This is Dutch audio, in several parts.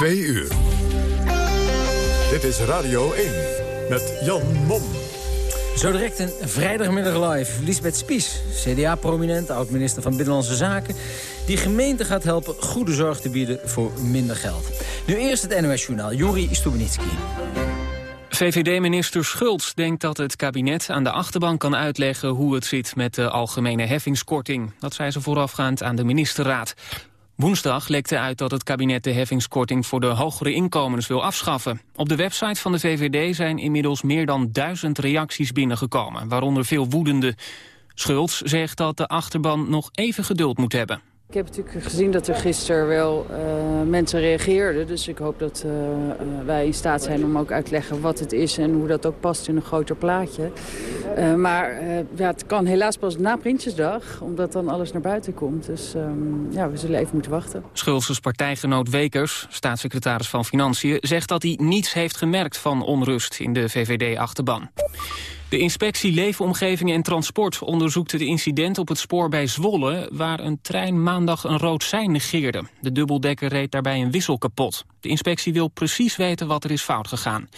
Twee uur. Dit is Radio 1 met Jan Mom. Zo direct een vrijdagmiddag live. Lisbeth Spies, CDA-prominent, oud-minister van Binnenlandse Zaken... die gemeente gaat helpen goede zorg te bieden voor minder geld. Nu eerst het NOS-journaal, Juri Stubenitski. VVD-minister Schultz denkt dat het kabinet aan de achterban kan uitleggen hoe het zit met de algemene heffingskorting. Dat zei ze voorafgaand aan de ministerraad. Woensdag lekte uit dat het kabinet de heffingskorting voor de hogere inkomens wil afschaffen. Op de website van de VVD zijn inmiddels meer dan duizend reacties binnengekomen, waaronder veel woedende. Schultz zegt dat de achterban nog even geduld moet hebben. Ik heb natuurlijk gezien dat er gisteren wel uh, mensen reageerden. Dus ik hoop dat uh, wij in staat zijn om ook uit te leggen wat het is... en hoe dat ook past in een groter plaatje. Maar ja, het kan helaas pas na Prinsjesdag, omdat dan alles naar buiten komt. Dus um, ja, we zullen even moeten wachten. Schulzes partijgenoot Wekers, staatssecretaris van Financiën... zegt dat hij niets heeft gemerkt van onrust in de VVD-achterban. De inspectie Leefomgeving en Transport onderzoekt het incident op het spoor bij Zwolle... waar een trein maandag een rood sein negeerde. De dubbeldekker reed daarbij een wissel kapot. De inspectie wil precies weten wat er is fout gegaan.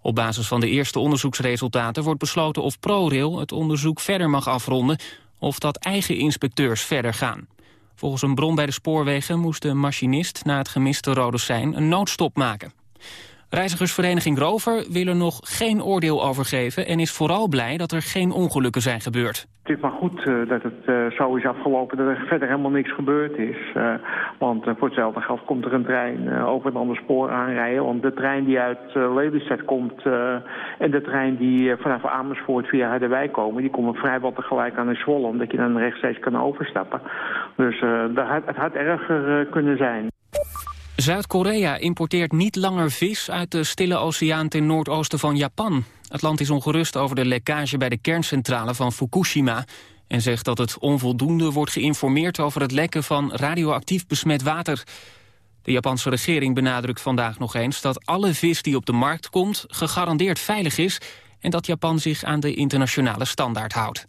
Op basis van de eerste onderzoeksresultaten wordt besloten of ProRail het onderzoek verder mag afronden... of dat eigen inspecteurs verder gaan. Volgens een bron bij de spoorwegen moest de machinist na het gemiste rode sein een noodstop maken. Reizigersvereniging Rover wil er nog geen oordeel over geven... en is vooral blij dat er geen ongelukken zijn gebeurd. Het is maar goed uh, dat het uh, zo is afgelopen dat er verder helemaal niks gebeurd is. Uh, want voor hetzelfde geld komt er een trein over een ander spoor aanrijden. Want de trein die uit Lelystad komt en de trein die vanaf Amersfoort via Harderwijk komen... die komen vrijwel tegelijk aan de Zwolle, omdat je dan rechtstreeks kan overstappen. Dus het had erger kunnen zijn. Zuid-Korea importeert niet langer vis uit de Stille Oceaan ten noordoosten van Japan. Het land is ongerust over de lekkage bij de kerncentrale van Fukushima... en zegt dat het onvoldoende wordt geïnformeerd over het lekken van radioactief besmet water. De Japanse regering benadrukt vandaag nog eens dat alle vis die op de markt komt gegarandeerd veilig is... en dat Japan zich aan de internationale standaard houdt.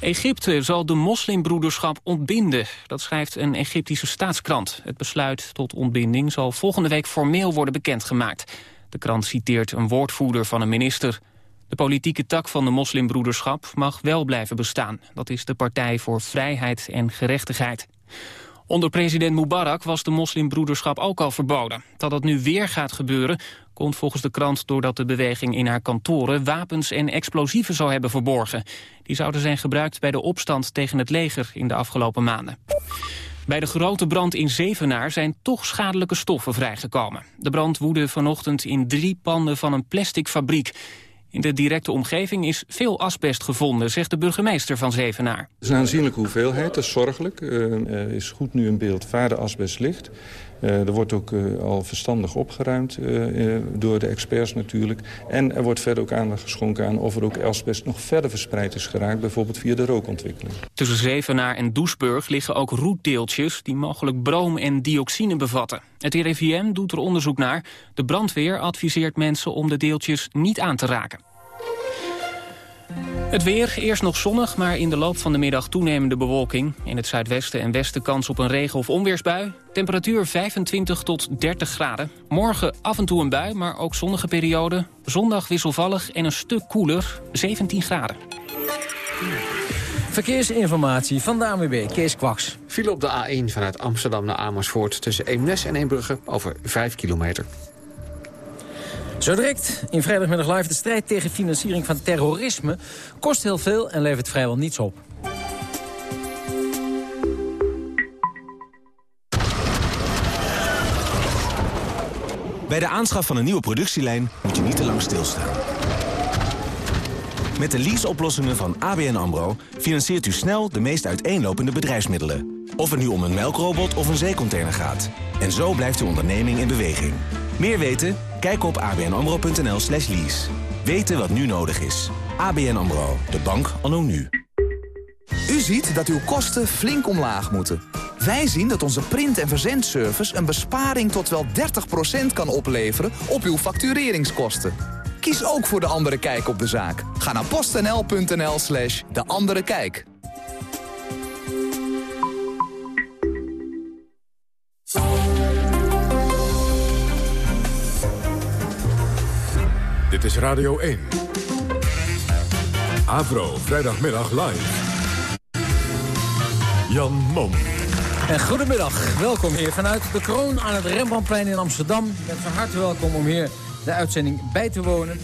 Egypte zal de moslimbroederschap ontbinden. Dat schrijft een Egyptische staatskrant. Het besluit tot ontbinding zal volgende week formeel worden bekendgemaakt. De krant citeert een woordvoerder van een minister. De politieke tak van de moslimbroederschap mag wel blijven bestaan. Dat is de Partij voor Vrijheid en Gerechtigheid. Onder president Mubarak was de moslimbroederschap ook al verboden. Dat dat nu weer gaat gebeuren, komt volgens de krant doordat de beweging in haar kantoren wapens en explosieven zou hebben verborgen. Die zouden zijn gebruikt bij de opstand tegen het leger in de afgelopen maanden. Bij de grote brand in Zevenaar zijn toch schadelijke stoffen vrijgekomen. De brand woedde vanochtend in drie panden van een plasticfabriek. In de directe omgeving is veel asbest gevonden, zegt de burgemeester van Zevenaar. Het is een aanzienlijke hoeveelheid, dat is zorgelijk. Er is goed nu in beeld waar de asbest ligt. Uh, er wordt ook uh, al verstandig opgeruimd door de experts natuurlijk. En er wordt verder ook aandacht geschonken aan of er ook asbest nog verder verspreid is geraakt. Bijvoorbeeld via de rookontwikkeling. Tussen Zevenaar en Doesburg liggen ook roetdeeltjes die mogelijk broom en dioxine bevatten. Het RIVM doet er onderzoek naar. De brandweer adviseert mensen om de deeltjes niet aan te raken. Het weer, eerst nog zonnig, maar in de loop van de middag toenemende bewolking. In het zuidwesten en westen kans op een regen- of onweersbui. Temperatuur 25 tot 30 graden. Morgen af en toe een bui, maar ook zonnige periode. Zondag wisselvallig en een stuk koeler, 17 graden. Verkeersinformatie van de ANWB, Kees Kwaks. File op de A1 vanuit Amsterdam naar Amersfoort... tussen Eemnes en Eembrugge over 5 kilometer. Zo direct in vrijdagmiddag live de strijd tegen financiering van terrorisme... kost heel veel en levert vrijwel niets op. Bij de aanschaf van een nieuwe productielijn moet je niet te lang stilstaan. Met de leaseoplossingen van ABN AMRO financiert u snel de meest uiteenlopende bedrijfsmiddelen. Of het nu om een melkrobot of een zeecontainer gaat. En zo blijft uw onderneming in beweging. Meer weten? Kijk op abnamro.nl slash lease. Weten wat nu nodig is. ABN AMRO, de bank anno nu. U ziet dat uw kosten flink omlaag moeten. Wij zien dat onze print- en verzendservice een besparing tot wel 30% kan opleveren op uw factureringskosten. Kies ook voor De Andere Kijk op de zaak. Ga naar postnl.nl slash De Andere Kijk. Dit is Radio 1. Avro, vrijdagmiddag live. Jan Mom. En goedemiddag, welkom hier vanuit de kroon aan het Rembrandtplein in Amsterdam. Je bent van harte welkom om hier de uitzending bij te wonen.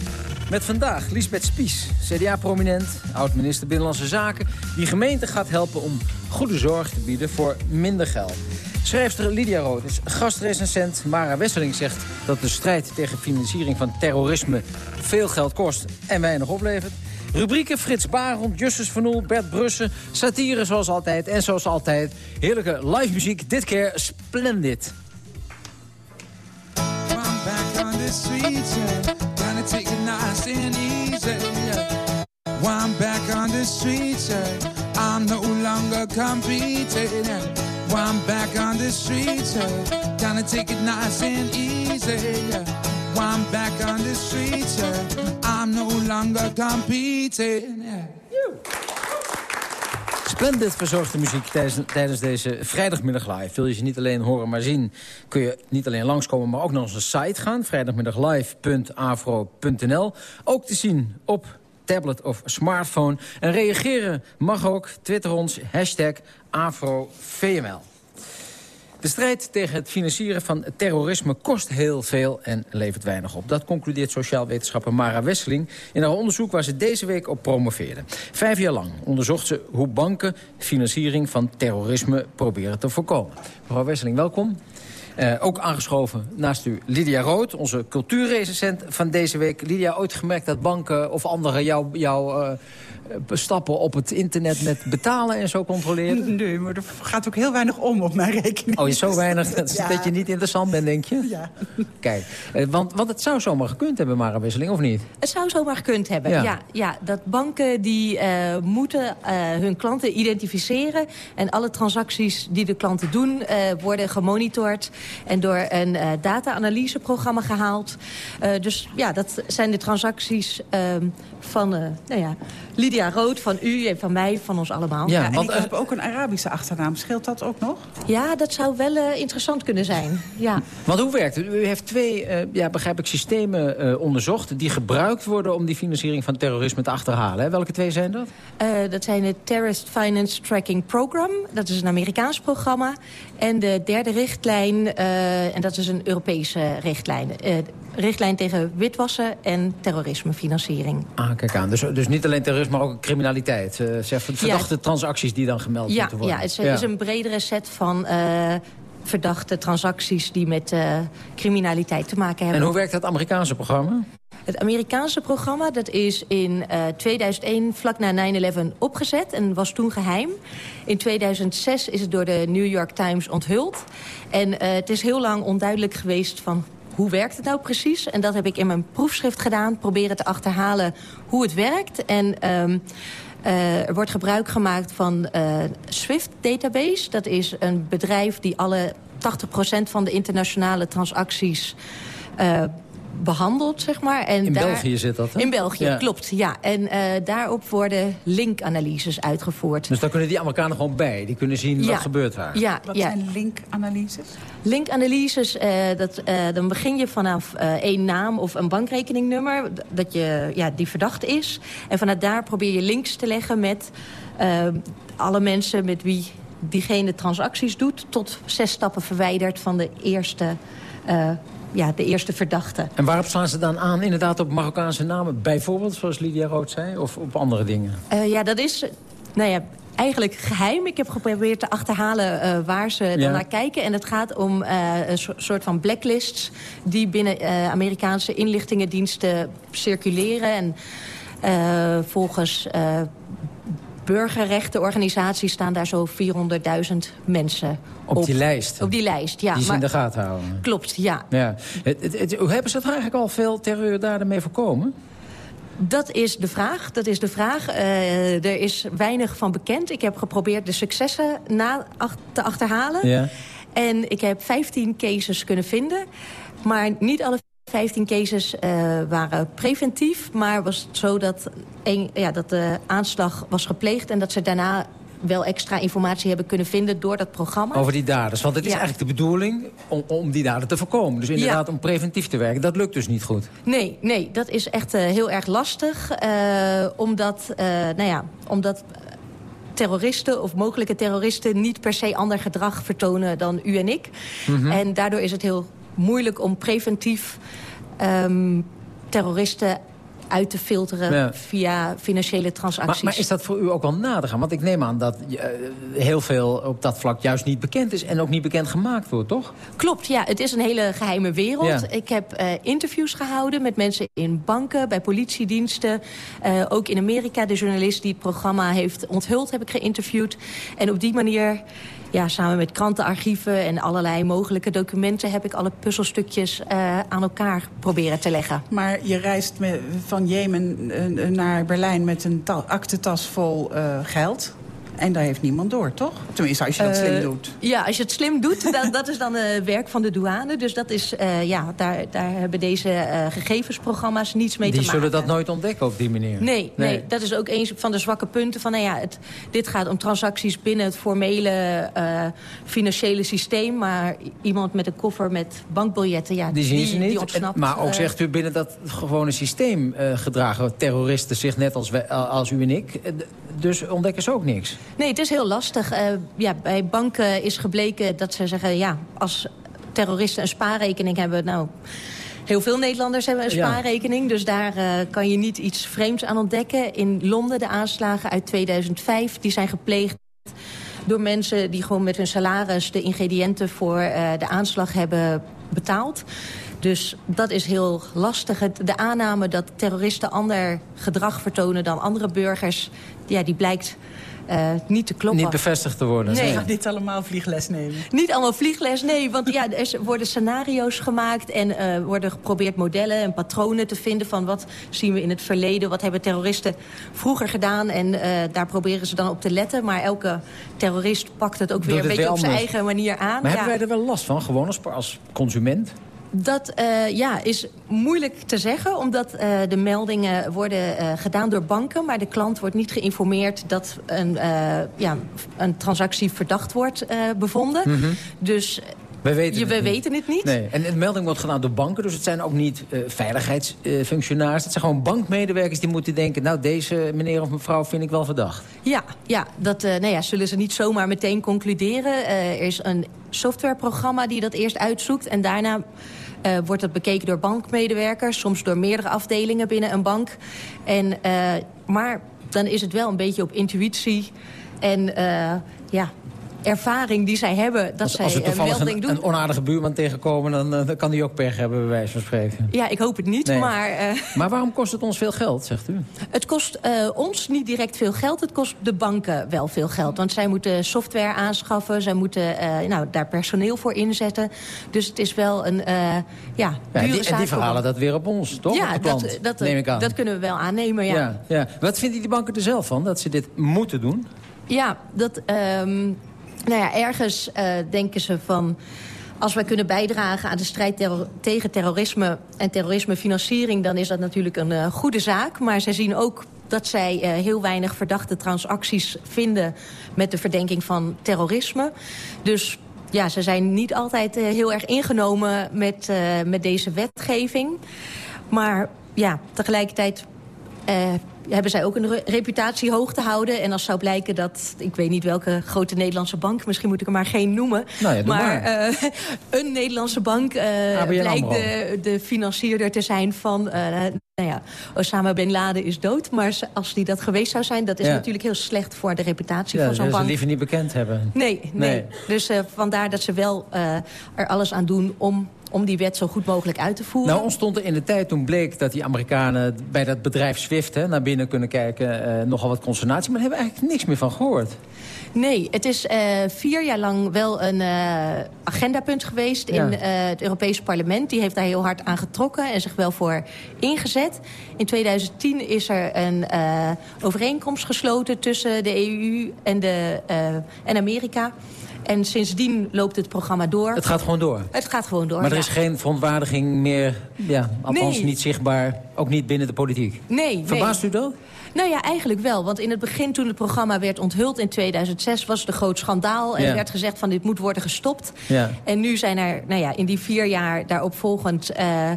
Met vandaag Lisbeth Spies, CDA-prominent, oud-minister Binnenlandse Zaken... die gemeente gaat helpen om goede zorg te bieden voor minder geld. Schrijfster Lydia Rood is gastrecensent. Mara Wesseling zegt dat de strijd tegen financiering van terrorisme veel geld kost en weinig oplevert. Rubrieken Frits Barend, Justus van Oel, Bert Brussen. Satire zoals altijd en zoals altijd. Heerlijke live muziek, dit keer Splendid. Streets, I'm back on the street, yeah I'm no longer competing. While I'm back on the streets, gonna take it nice and easy. While I'm back on the streets, I'm no longer competing. Splendid verzorgde muziek tijdens, deze vrijdagmiddag live. Wil je ze niet alleen horen, maar zien, kun je niet alleen langskomen... maar ook naar onze site gaan, vrijdagmiddaglive.afro.nl. Ook te zien op tablet of smartphone. En reageren mag ook. Twitter ons, hashtag AfroVML. De strijd tegen het financieren van terrorisme kost heel veel en levert weinig op. Dat concludeert sociaal wetenschapper Mara Wesseling in haar onderzoek waar ze deze week op promoveerde. Vijf jaar lang onderzocht ze hoe banken financiering van terrorisme proberen te voorkomen. Mevrouw Wesseling, welkom. Uh, ook aangeschoven naast u Lydia Rood, onze cultuurrecensent van deze week. Lydia, ooit gemerkt dat banken of anderen jou, jou uh, stappen op het internet met betalen en zo controleren? Nee, maar er gaat ook heel weinig om op mijn rekening. Oh, je zo weinig dat, ja. dat je niet interessant bent, denk je? Ja. Kijk, uh, want, want het zou zomaar gekund hebben, Mara Wisseling, of niet? Het zou zomaar gekund hebben, ja. ja, ja dat banken die moeten hun klanten identificeren... en alle transacties die de klanten doen worden gemonitord en door een uh, data-analyseprogramma gehaald. Uh, dus ja, dat zijn de transacties uh, van uh, nou ja, Lydia Rood, van u en van mij, van ons allemaal. Ja, ja en ik heb ook een Arabische achternaam. Scheelt dat ook nog? Ja, dat zou wel interessant kunnen zijn. Ja. Want hoe werkt het? U heeft twee, ja, begrijp ik, systemen onderzocht... die gebruikt worden om die financiering van terrorisme te achterhalen. Hè? Welke twee zijn dat? dat zijn het Terrorist Finance Tracking Program. Dat is een Amerikaans programma. En de derde richtlijn uh, en dat is een Europese richtlijn. Richtlijn tegen witwassen en terrorismefinanciering. Ah, kijk aan. Dus, dus niet alleen terrorisme, maar ook criminaliteit. Uh, zeg, verdachte ja. transacties die dan gemeld ja, moeten worden. Ja, het is, ja. is een bredere set van verdachte transacties die met criminaliteit te maken hebben. En hoe werkt dat Amerikaanse programma? Het Amerikaanse programma dat is in uh, 2001 vlak na 9-11 opgezet en was toen geheim. In 2006 is het door de New York Times onthuld. En uh, het is heel lang onduidelijk geweest van hoe werkt het nou precies? En dat heb ik in mijn proefschrift gedaan. Proberen te achterhalen hoe het werkt. En um, uh, er wordt gebruik gemaakt van uh, Swift Database. Dat is een bedrijf die alle 80% van de internationale transacties... Uh, behandeld, zeg maar. En in daar, België zit dat, hè? In België, ja. klopt, ja. En uh, daarop worden linkanalyses uitgevoerd. Dus daar kunnen die Amerikanen gewoon bij? Die kunnen zien ja. wat gebeurt daar? Ja, wat ja. zijn linkanalyses? Linkanalyses, uh, dat, uh, dan begin je vanaf één naam of een bankrekeningnummer... dat je, ja, die verdacht is. En vanuit daar probeer je links te leggen met alle mensen met wie diegene transacties doet... tot zes stappen verwijderd van de eerste ja, de eerste verdachte. En waarop slaan ze dan aan? Inderdaad op Marokkaanse namen? Bijvoorbeeld, zoals Lydia Rood zei? Of op andere dingen? Uh, ja, dat is... Nou ja, eigenlijk geheim. Ik heb geprobeerd te achterhalen uh, waar ze dan ja. naar kijken. En het gaat om uh, een soort van blacklists... die binnen uh, Amerikaanse inlichtingendiensten circuleren. En volgens burgerrechtenorganisaties staan daar zo 400.000 mensen op. Op die lijst? Op die lijst, ja. Die ze in de gaten houden? Klopt, ja. ja. Het, het, het, hebben ze er eigenlijk al veel terreurdaden mee voorkomen? Dat is de vraag. Dat is de vraag. Uh, er is weinig van bekend. Ik heb geprobeerd de successen na ach te achterhalen. Ja. En ik heb 15 cases kunnen vinden. Maar niet alle 15 cases uh, waren preventief, maar was het zo dat, een, ja, dat de aanslag was gepleegd... en dat ze daarna wel extra informatie hebben kunnen vinden door dat programma. Over die daders. Want het is eigenlijk de bedoeling om, om die daden te voorkomen. Dus inderdaad om preventief te werken. Dat lukt dus niet goed. Nee, nee dat is echt uh, heel erg lastig. Uh, omdat, uh, nou ja, omdat terroristen of mogelijke terroristen... niet per se ander gedrag vertonen dan u en ik. Mm -hmm. En daardoor is het heel moeilijk om preventief um, terroristen uit te filteren ja. via financiële transacties. Maar, maar, is dat voor u ook wel nader gaan? Want ik neem aan dat uh, heel veel op dat vlak juist niet bekend is... en ook niet bekend gemaakt wordt, toch? Klopt, ja. Het is een hele geheime wereld. Ja. Ik heb uh, interviews gehouden met mensen in banken, bij politiediensten. Uh, ook in Amerika, de journalist die het programma heeft onthuld... heb ik geïnterviewd. En op die manier ja, samen met krantenarchieven en allerlei mogelijke documenten... heb ik alle puzzelstukjes uh, aan elkaar proberen te leggen. Maar je reist met, van Jemen uh, naar Berlijn met een aktentas vol uh, geld... En daar heeft niemand door, toch? Tenminste, als je dat uh, slim doet. Ja, als je het slim doet, dat, dat is dan het uh, werk van de douane. Dus dat is, uh, ja, daar, daar hebben deze gegevensprogramma's niets mee die te maken. Die zullen dat nooit ontdekken op die manier? Nee, nee. nee, dat is ook een van de zwakke punten. Van, nou ja, het, dit gaat om transacties binnen het formele financiële systeem. Maar iemand met een koffer met bankbiljetten, ja, die, zien die, ze niet. die ontsnapt. maar ook zegt u, binnen dat gewone systeem gedragen terroristen zich net als, wij, als u en ik. Dus ontdekken ze ook niks? Nee, het is heel lastig. Uh, ja, bij banken is gebleken dat ze zeggen... ja, als terroristen een spaarrekening hebben... nou, heel veel Nederlanders hebben een spaarrekening. Ja. Dus daar uh, kan je niet iets vreemds aan ontdekken. In Londen de aanslagen uit 2005, die zijn gepleegd door mensen die gewoon met hun salaris... de ingrediënten voor uh, de aanslag hebben betaald. Dus dat is heel lastig. De aanname dat terroristen ander gedrag vertonen dan andere burgers... ja, die blijkt uh, niet te kloppen. Niet bevestigd te worden. Nee. Ga niet allemaal vliegles nemen. Niet allemaal vliegles, nee. Want ja, er worden scenario's gemaakt en uh, worden geprobeerd modellen en patronen te vinden... van wat zien we in het verleden, wat hebben terroristen vroeger gedaan... en uh, daar proberen ze dan op te letten. Maar elke terrorist pakt het ook weer een beetje op zijn eigen manier aan. Maar ja. hebben wij er wel last van, gewoon als, als consument? Dat uh, ja, is moeilijk te zeggen, omdat uh, de meldingen worden uh, gedaan door banken... maar de klant wordt niet geïnformeerd dat een, ja, een transactie verdacht wordt bevonden. Mm -hmm. Dus wij weten, wij weten het niet. Nee. En de melding wordt gedaan door banken, dus het zijn ook niet uh, veiligheidsfunctionarissen. het zijn gewoon bankmedewerkers die moeten denken... nou, deze meneer of mevrouw vind ik wel verdacht. Ja, ja dat uh, nou ja, zullen ze niet zomaar meteen concluderen. Er is een softwareprogramma die dat eerst uitzoekt... en daarna uh, wordt dat bekeken door bankmedewerkers. Soms door meerdere afdelingen binnen een bank. En, maar dan is het wel een beetje op intuïtie... En ja, ervaring die zij hebben, dat als, zij als we toevallig melding een, een onaardige buurman tegenkomen... Dan, dan kan die ook pech hebben, bij wijze van spreken. Ja, ik hoop het niet, nee. maar... Uh, maar waarom kost het ons veel geld, zegt u? Het kost uh, ons niet direct veel geld, het kost de banken wel veel geld. Want zij moeten software aanschaffen, zij moeten uh, nou, daar personeel voor inzetten. Dus het is wel een ja, ja en, die, en die verhalen dat weer op ons, toch? Ja, op dat, dat, neem ik aan. dat kunnen we wel aannemen, ja. ja, ja. Wat vinden die banken er zelf van, dat ze dit moeten doen? Ja, dat... Um, nou ja, ergens uh, denken ze van... als wij kunnen bijdragen aan de strijd tegen terrorisme en terrorismefinanciering... dan is dat natuurlijk een uh, goede zaak. Maar zij zien ook dat zij uh, heel weinig verdachte transacties vinden... met de verdenking van terrorisme. Dus ja, ze zijn niet altijd heel erg ingenomen met, met deze wetgeving. Maar ja, tegelijkertijd hebben zij ook een re reputatie hoog te houden. En als zou blijken dat, ik weet niet welke grote Nederlandse bank... misschien moet ik er maar geen noemen. Nou ja, maar maar uh, een Nederlandse bank uh, blijkt de, de financierder te zijn van... Uh, nou ja, Osama Bin Laden is dood. Maar als die dat geweest zou zijn, dat is ja. natuurlijk heel slecht voor de reputatie ja, van zo'n bank. bank. ze liever niet bekend hebben. Nee, nee. nee. dus vandaar dat ze wel er alles aan doen om om die wet zo goed mogelijk uit te voeren. Nou ontstond er in de tijd toen bleek dat die Amerikanen bij dat bedrijf Swift hè, naar binnen kunnen kijken uh, nogal wat consternatie. Maar daar hebben we eigenlijk niks meer van gehoord. Nee, het is uh, vier jaar lang wel een uh, agendapunt geweest ja. in het Europese parlement. Die heeft daar heel hard aan getrokken en zich wel voor ingezet. In 2010 is er een overeenkomst gesloten tussen de EU en, de, en Amerika. En sindsdien loopt het programma door. Het gaat gewoon door? Het gaat gewoon door, Maar er ja. is geen verontwaardiging meer, ja, althans Nee. niet zichtbaar, ook niet binnen de politiek. Nee, Verbaast nee. u dat? Nou ja, eigenlijk wel. Want in het begin, toen het programma werd onthuld in 2006... was het een groot schandaal en Ja. werd gezegd van dit moet worden gestopt. Ja. En nu zijn er nou ja, in die vier jaar daarop volgend eh,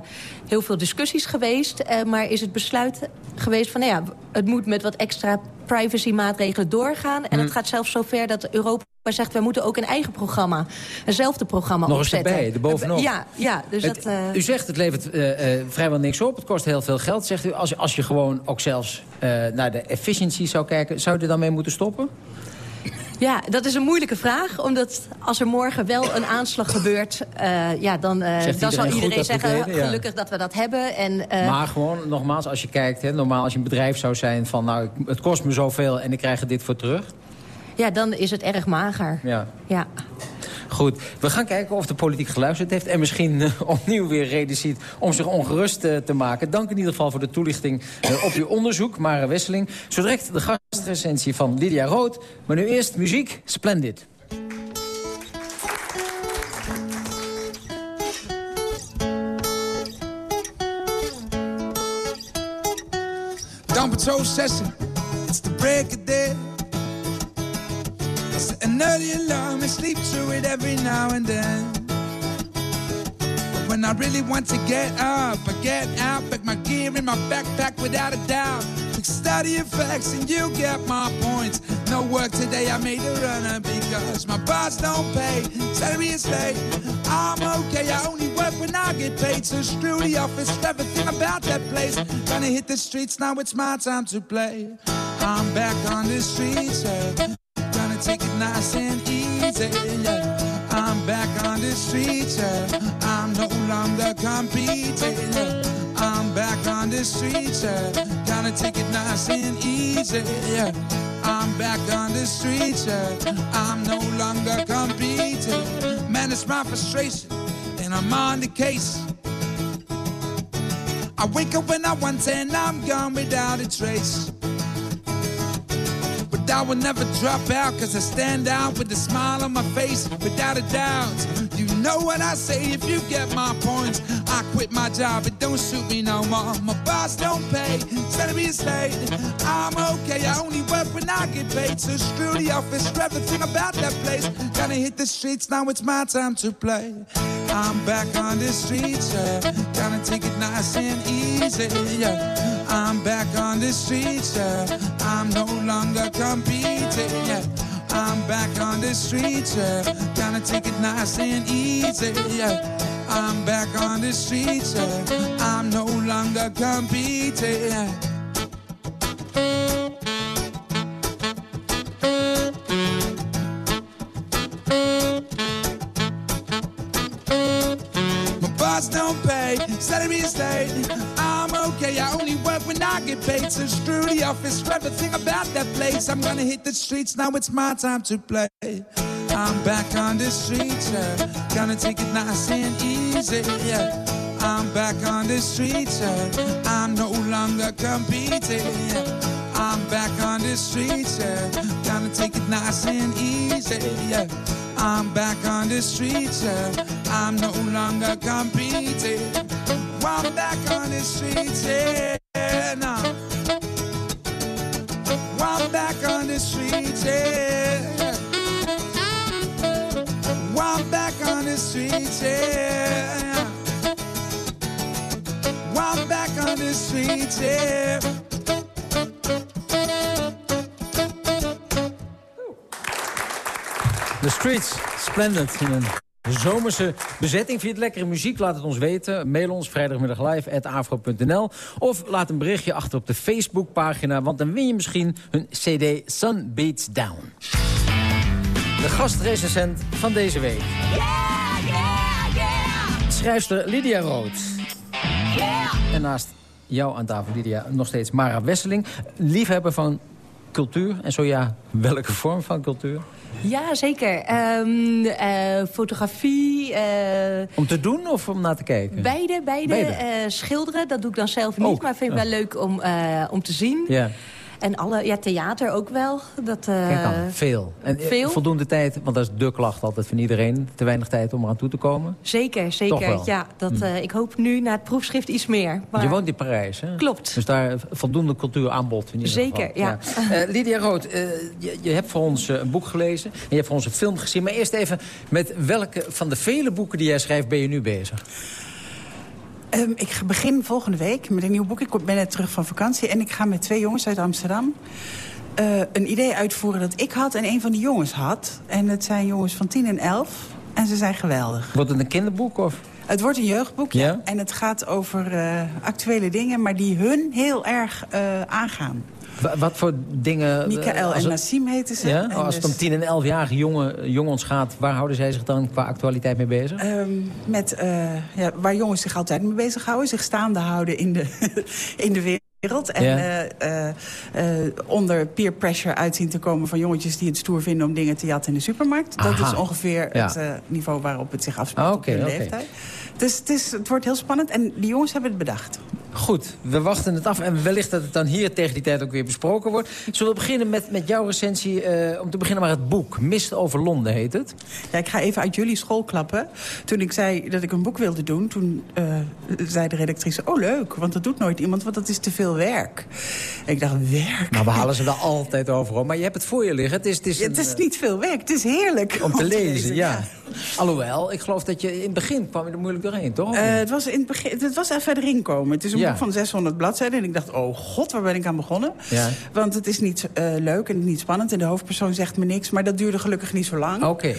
heel veel discussies geweest. Eh, maar is het besluit geweest van nou ja, het moet met wat extra privacy-maatregelen doorgaan. En Hm. het gaat zelfs zover dat Europa zegt... we moeten ook een eigen programma, eenzelfde programma Nog een opzetten. stuk bij, erbovenop. Ja, ja dus Het- dat... eh, U zegt het levert eh, eh, vrijwel niks op, het kost heel veel geld. Zegt u, als, je- als je gewoon ook zelfs naar de efficiency zou kijken... zou je er dan mee moeten stoppen? Ja, dat is een moeilijke vraag. Omdat als er morgen wel een aanslag gebeurt... ja, dan, dan zal iedereen dat zeggen... ja. gelukkig dat we dat hebben. En, maar gewoon, nogmaals, als je kijkt... Hè, normaal als je een bedrijf zou zijn van... nou, het kost me zoveel en ik krijg er dit voor terug. Ja, dan is het erg mager. Ja. Ja. Goed, we gaan kijken of de politiek geluisterd heeft... en misschien eh, opnieuw weer reden ziet om zich ongerust eh, te maken. Dank in ieder geval voor de toelichting eh, op uw onderzoek, Mara Wesseling. Zo direct de gastrecensie van Lydia Rood. Maar nu eerst muziek, Splendid. Down patrol session, it's the break of day. Set an early alarm and sleep through it every now and then. But when I really want to get up, I get out, pack my gear in my backpack without a doubt. Quick study facts and you get my points. No work today, I made a runner because my boss don't pay. Salary is late, I'm okay, I only work when I get paid. So screw the office, everything about that place. Gonna hit the streets, now it's my time to play. I'm back on the streets, yeah. Take it nice and easy, yeah. I'm back on the streets, yeah. I'm no longer competing, yeah. I'm back on the streets, yeah. Gonna take it nice and easy, yeah. I'm back on the streets, yeah. I'm no longer competing. Man, it's my frustration, and I'm on the case. I wake up when I want and I'm gone without a trace. But I will never drop out, cause I stand out with a smile on my face, without a doubt. You know what I say if you get my points. I quit my job, it don't suit me no more. My boss don't pay, salary is late. I'm okay, I only work when I get paid. So screw the office, screw everything about that place. Gonna hit the streets, now it's my time to play. I'm back on the streets, yeah. Gonna take it nice and easy, yeah. I'm back on the streets, yeah. I'm no longer competing, yeah. I'm back on the streets, yeah. Gonna take it nice and easy, yeah. I'm back on the streets, yeah. I'm no longer competing, yeah. My boss don't pay, salary is late. I'm when I get paid. So screw the office, screw everything about that place. I'm gonna hit the streets, now it's my time to play. I'm back on the streets, yeah. Gonna take it nice and easy, yeah. I'm back on the streets, yeah. I'm no longer competing, yeah. I'm back on the streets, yeah. Gonna take it nice and easy, yeah. I'm back on the streets, yeah. I'm no longer competing. I'm back on the streets, yeah. Now. I'm back on the streets, yeah. I'm back on the streets, yeah. I'm back on the streets, yeah. The Streets, Splendid. In zomerse bezetting. Vind je het lekkere muziek? Laat het ons weten. Mail ons vrijdagmiddag live at afro.nl. Of laat een berichtje achter op de Facebookpagina. Want dan win je misschien hun cd Sun Beats Down. De gastrecensent van deze week. Schrijfster Lydia Rood. En naast jou aan tafel, Lydia, nog steeds Mara Wesseling. Liefhebber van cultuur. En zo ja, welke vorm van cultuur? Ja, zeker. Ehm, eh, fotografie. eh, Om te doen of om naar te kijken? beide, beide. Beide. eh, schilderen, dat doe ik dan zelf niet. Ook, maar vind ik wel leuk om, om te zien. Ja. En alle, ja, theater ook wel. Dat, uh, Kijk dan, veel. En veel? voldoende tijd, want dat is de klacht altijd van iedereen. Te weinig tijd om eraan toe te komen. Zeker, zeker. Ja, dat, hm. ik hoop nu na het proefschrift iets meer. Maar... Je woont in Parijs, hè? Klopt. Dus daar voldoende cultuuraanbod in ieder Zeker, ja. ja. Lydia Rood, je, je, hebt voor ons een boek gelezen. En je hebt voor ons een film gezien. Maar eerst even, met welke van de vele boeken die jij schrijft ben je nu bezig? Um, ik begin volgende week met een nieuw boek. Ik ben net terug van vakantie en ik ga met twee jongens uit Amsterdam... Uh, een idee uitvoeren dat ik had en een van die jongens had. En het zijn jongens van 10 en 11 en ze zijn geweldig. Wordt het een kinderboek of... Het wordt een jeugdboek, ja. En het gaat over uh, actuele dingen, maar die hun heel erg uh, aangaan. Wat voor dingen... Michael en Nassim heten ze. Ja? als het om 10 en 11 jarige jongen, jongens gaat... waar houden zij zich dan qua actualiteit mee bezig? Um, met, uh, ja, waar jongens zich altijd mee bezighouden. Zich staande houden in de, in de wereld. En ja. uh, uh, onder peer pressure uitzien te komen van jongetjes die het stoer vinden om dingen te jatten in de supermarkt. Aha. Dat is ongeveer ja. het niveau waarop het zich afspeelt ah, okay, op hun okay. leeftijd. Dus het, is, het wordt heel spannend en die jongens hebben het bedacht. Goed, we wachten het af en wellicht dat het dan hier tegen die tijd ook weer besproken wordt. Zullen we beginnen met, met jouw recensie, uh, om te beginnen maar het boek. Mist over Londen heet het. Ja, ik ga even uit jullie school klappen. Toen ik zei dat ik een boek wilde doen, toen uh, zei de redactrice... oh leuk, want dat doet nooit iemand, want dat is te veel werk. En ik dacht, werk? Nou, we halen ze wel altijd over, maar je hebt het voor je liggen. Het is, het is, ja, het is een, niet veel werk, het is heerlijk om, om te lezen. lezen ja. ja. Alhoewel, ik geloof dat je in het begin kwam je er moeilijk doorheen, toch? Uh, het, was in het, begin, het was even erin komen. Het is een ja. boek van 600 bladzijden. En ik dacht, oh god, waar ben ik aan begonnen? Ja. Want het is niet uh, leuk en niet spannend. En de hoofdpersoon zegt me niks. Maar dat duurde gelukkig niet zo lang. Oké. Okay.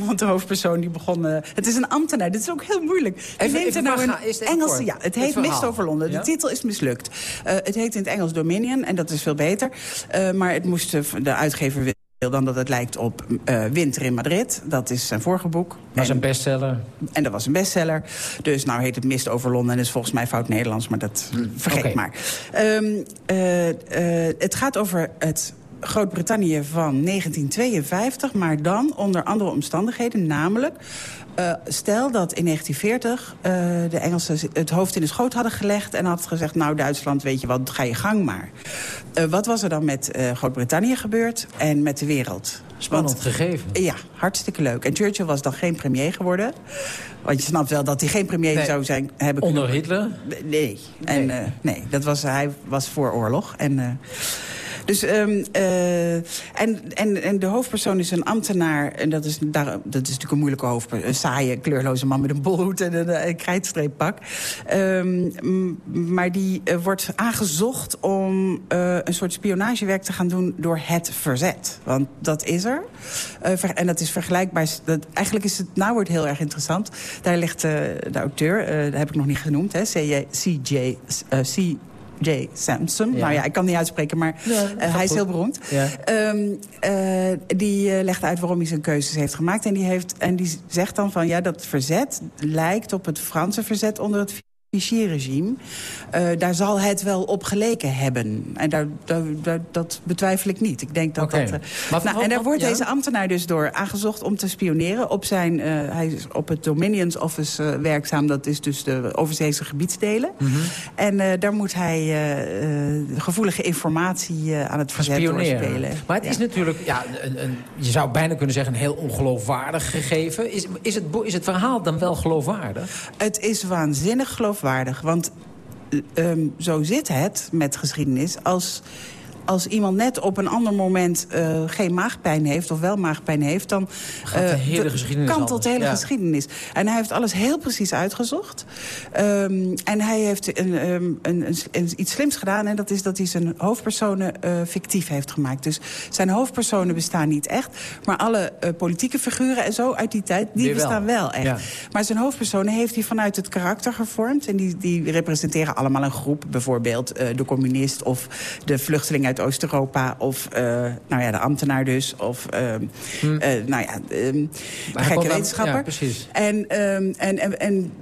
Want de hoofdpersoon die begon... Uh, het is een ambtenaar. Dit is ook heel moeilijk. Even, neemt er nou een Engelse... Ja, het heet Mist over Londen. Ja? De titel is mislukt. Uh, het heet in het Engels Dominion. En dat is veel beter. maar het moest de uitgever dan dat het lijkt op uh, Winter in Madrid. Dat is zijn vorige boek. Dat is een bestseller. En dat was een bestseller. Dus nou heet het Mist over Londen. En is volgens mij fout Nederlands, maar dat hm. vergeet okay. maar. Um, uh, uh, het gaat over het Groot-Brittannië van 1952, maar dan onder andere omstandigheden. Namelijk, uh, stel dat in 1940 uh, de Engelsen het hoofd in de schoot hadden gelegd... en had gezegd, nou Duitsland, weet je wat, ga je gang maar. Uh, wat was er dan met Groot-Brittannië gebeurd en met de wereld? Spannend Want, gegeven. Ja, hartstikke leuk. En Churchill was dan geen premier geworden. Want je snapt wel dat hij geen premier nee. zou zijn hebben Onder Hitler? Nee. nee. En, nee, dat was, hij was voor oorlog. En... Dus, um, uh, en, en, en de hoofdpersoon is een ambtenaar. En dat is, daar, dat is natuurlijk een moeilijke hoofdpersoon. Een saaie, kleurloze man met een bolhoed en een, een krijtstreeppak. Um, maar die uh, wordt aangezocht om een soort spionagewerk te gaan doen door het verzet. Want dat is er. En dat is vergelijkbaar. Dat, eigenlijk is het nawoord heel erg interessant. Daar ligt de auteur, dat heb ik nog niet genoemd, hè, C.J. J. Samson. Ja. Nou ja, ik kan niet uitspreken, maar ja, uh, hij is heel beroemd. Um, uh, die uh, legt uit waarom hij zijn keuzes heeft gemaakt. En die, heeft, en die zegt dan van, ja, dat verzet lijkt op het Franse verzet onder het Vichy-regime, uh, daar zal het wel op geleken hebben. En daar, daar, daar, dat betwijfel ik niet. Ik denk dat okay. dat... Uh, nou, en daar wordt ja? deze ambtenaar dus door aangezocht om te spioneren. Op zijn, uh, hij is op het Dominions Office werkzaam. Dat is dus de overzeese gebiedsdelen. Mm -hmm. En daar moet hij gevoelige informatie aan het verzet doorspelen. Maar het ja. is natuurlijk, ja, een, een, je zou bijna kunnen zeggen... een heel ongeloofwaardig gegeven. Is, is, het, is het verhaal dan wel geloofwaardig? Het is waanzinnig geloofwaardig Want um, zo zit het met geschiedenis. Als als iemand net op een ander moment uh, geen maagpijn heeft... of wel maagpijn heeft, dan de hele uh, geschiedenis kantelt de hele ja. geschiedenis. En hij heeft alles heel precies uitgezocht. Um, en hij heeft een, um, een, een, iets slims gedaan... en dat is dat hij zijn hoofdpersonen uh, fictief heeft gemaakt. Dus zijn hoofdpersonen bestaan niet echt... maar alle politieke figuren en zo uit die tijd, die Weer bestaan wel, wel echt. Ja. Maar zijn hoofdpersonen heeft hij vanuit het karakter gevormd... en die, die representeren allemaal een groep. Bijvoorbeeld de communist of de vluchteling uit Oost-Europa... of uh, nou ja, de ambtenaar dus, of hm. nou ja, de gekke wetenschapper. Ja, precies. En, um, en, en, en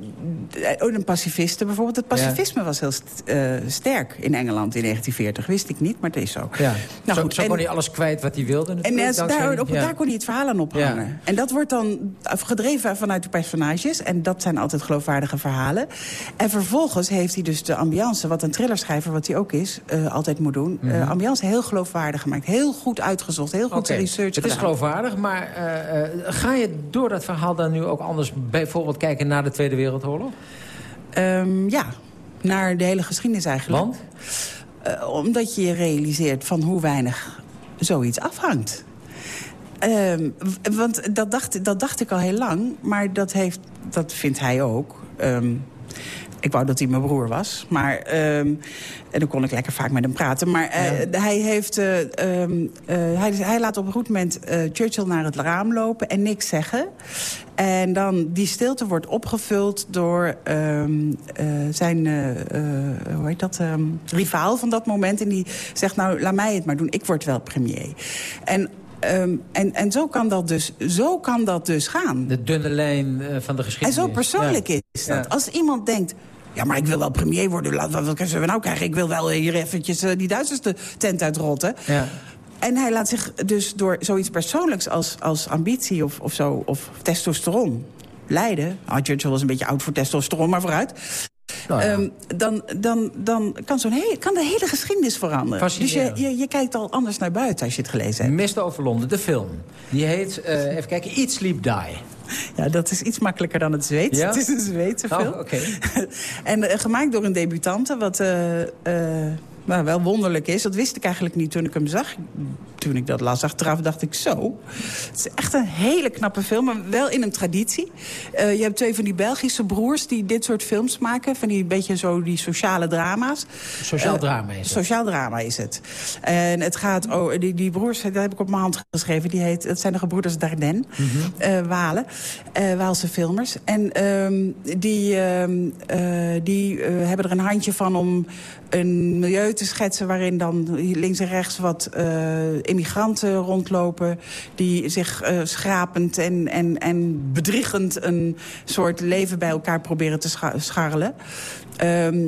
oh, een pacifiste bijvoorbeeld. Het pacifisme ja. was heel st sterk in Engeland in 1940. Wist ik niet, maar het is zo. Ja. Nou, zo, goed, zo en, kon hij alles kwijt wat hij wilde En daar, op, daar kon hij het verhaal aan ophangen. En dat wordt dan gedreven vanuit de personages. En dat zijn altijd geloofwaardige verhalen. En vervolgens heeft hij dus de ambiance, wat een thrillerschrijver, wat hij ook is, uh, altijd moet doen. Uh, ambiance heel geloofwaardig gemaakt. Heel goed uitgezocht, heel goed Oké, research Het is geloofwaardig, maar eh, eh, ga je door dat verhaal dan nu ook anders... bijvoorbeeld kijken naar de Tweede Wereldoorlog? Ehm, ja, naar de hele geschiedenis eigenlijk. Want? Eh, omdat je je realiseert van hoe weinig zoiets afhangt. Ehm, want dat dacht, dat dacht ik al heel lang, maar dat, heeft, dat vindt hij ook. Ehm, ik wou dat hij mijn broer was. Maar, ehm, en dan kon ik lekker vaak met hem praten. Maar eh, hij, heeft, eh, ehm, eh, hij, hij laat op een goed moment Churchill naar het raam lopen en niks zeggen. En dan die stilte wordt opgevuld door ehm, eh, zijn hoe heet dat, rivaal van dat moment. En die zegt, nou, laat mij het maar doen. Ik word wel premier. En Ehm, en, en zo, kan dat dus, zo kan dat dus gaan. De dunne lijn eh, van de En geschiedenis. zo persoonlijk Ja. is dat. Ja. Als iemand denkt... Ja, maar ik wil wel premier worden. Wat, wat we nou krijgen? Ik wil wel hier eventjes eh, die Duitsers de tent uitrotten. Ja. En hij laat zich dus door zoiets persoonlijks als, als ambitie of, of, zo, of testosteron leiden. Ah, Churchill was een beetje oud voor testosteron, maar vooruit. Nou ja. Ehm, dan, dan, dan kan, zo'n hele, kan de hele geschiedenis veranderen. Dus je, je, je kijkt al anders naar buiten als je het gelezen hebt. Mist over Londen, de film. Die heet, eh, even kijken, Eat, Sleep, Die. Ja, dat is iets makkelijker dan het Zweeds. Ja? Het is een Zweedse Oh, film. oké. en eh, gemaakt door een debutante, wat eh, nou, wel wonderlijk is. Dat wist ik eigenlijk niet toen ik hem zag. Toen ik dat las achteraf dacht ik zo. Het is echt een hele knappe film, maar wel in een traditie. Eh, je hebt twee van die Belgische broers die dit soort films maken. Van die beetje zo die sociale drama's. Sociaal Eh, drama is het. Sociaal drama is het. En het gaat over... Die, die broers, dat heb ik op mijn hand geschreven. Die heet, het zijn de gebroeders Dardenne. Mhm. eh, Walen. Waalse filmers. En ehm, die, ehm, eh, die hebben er een handje van om een milieu te schetsen... waarin dan links en rechts wat eh, immigranten rondlopen... die zich eh, schrapend en, en, en bedriegend een soort leven bij elkaar proberen te scha- scharrelen. Ehm,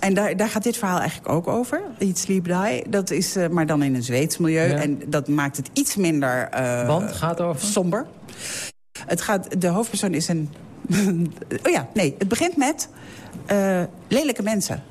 en daar, daar gaat dit verhaal eigenlijk ook over. Eat, Sleep, Die. Dat is eh, maar dan in een Zweeds milieu. Ja. En dat maakt het iets minder... eh, Want, gaat over? Somber. Het gaat, de hoofdpersoon is een... oh ja, nee. Het begint met lelijke mensen.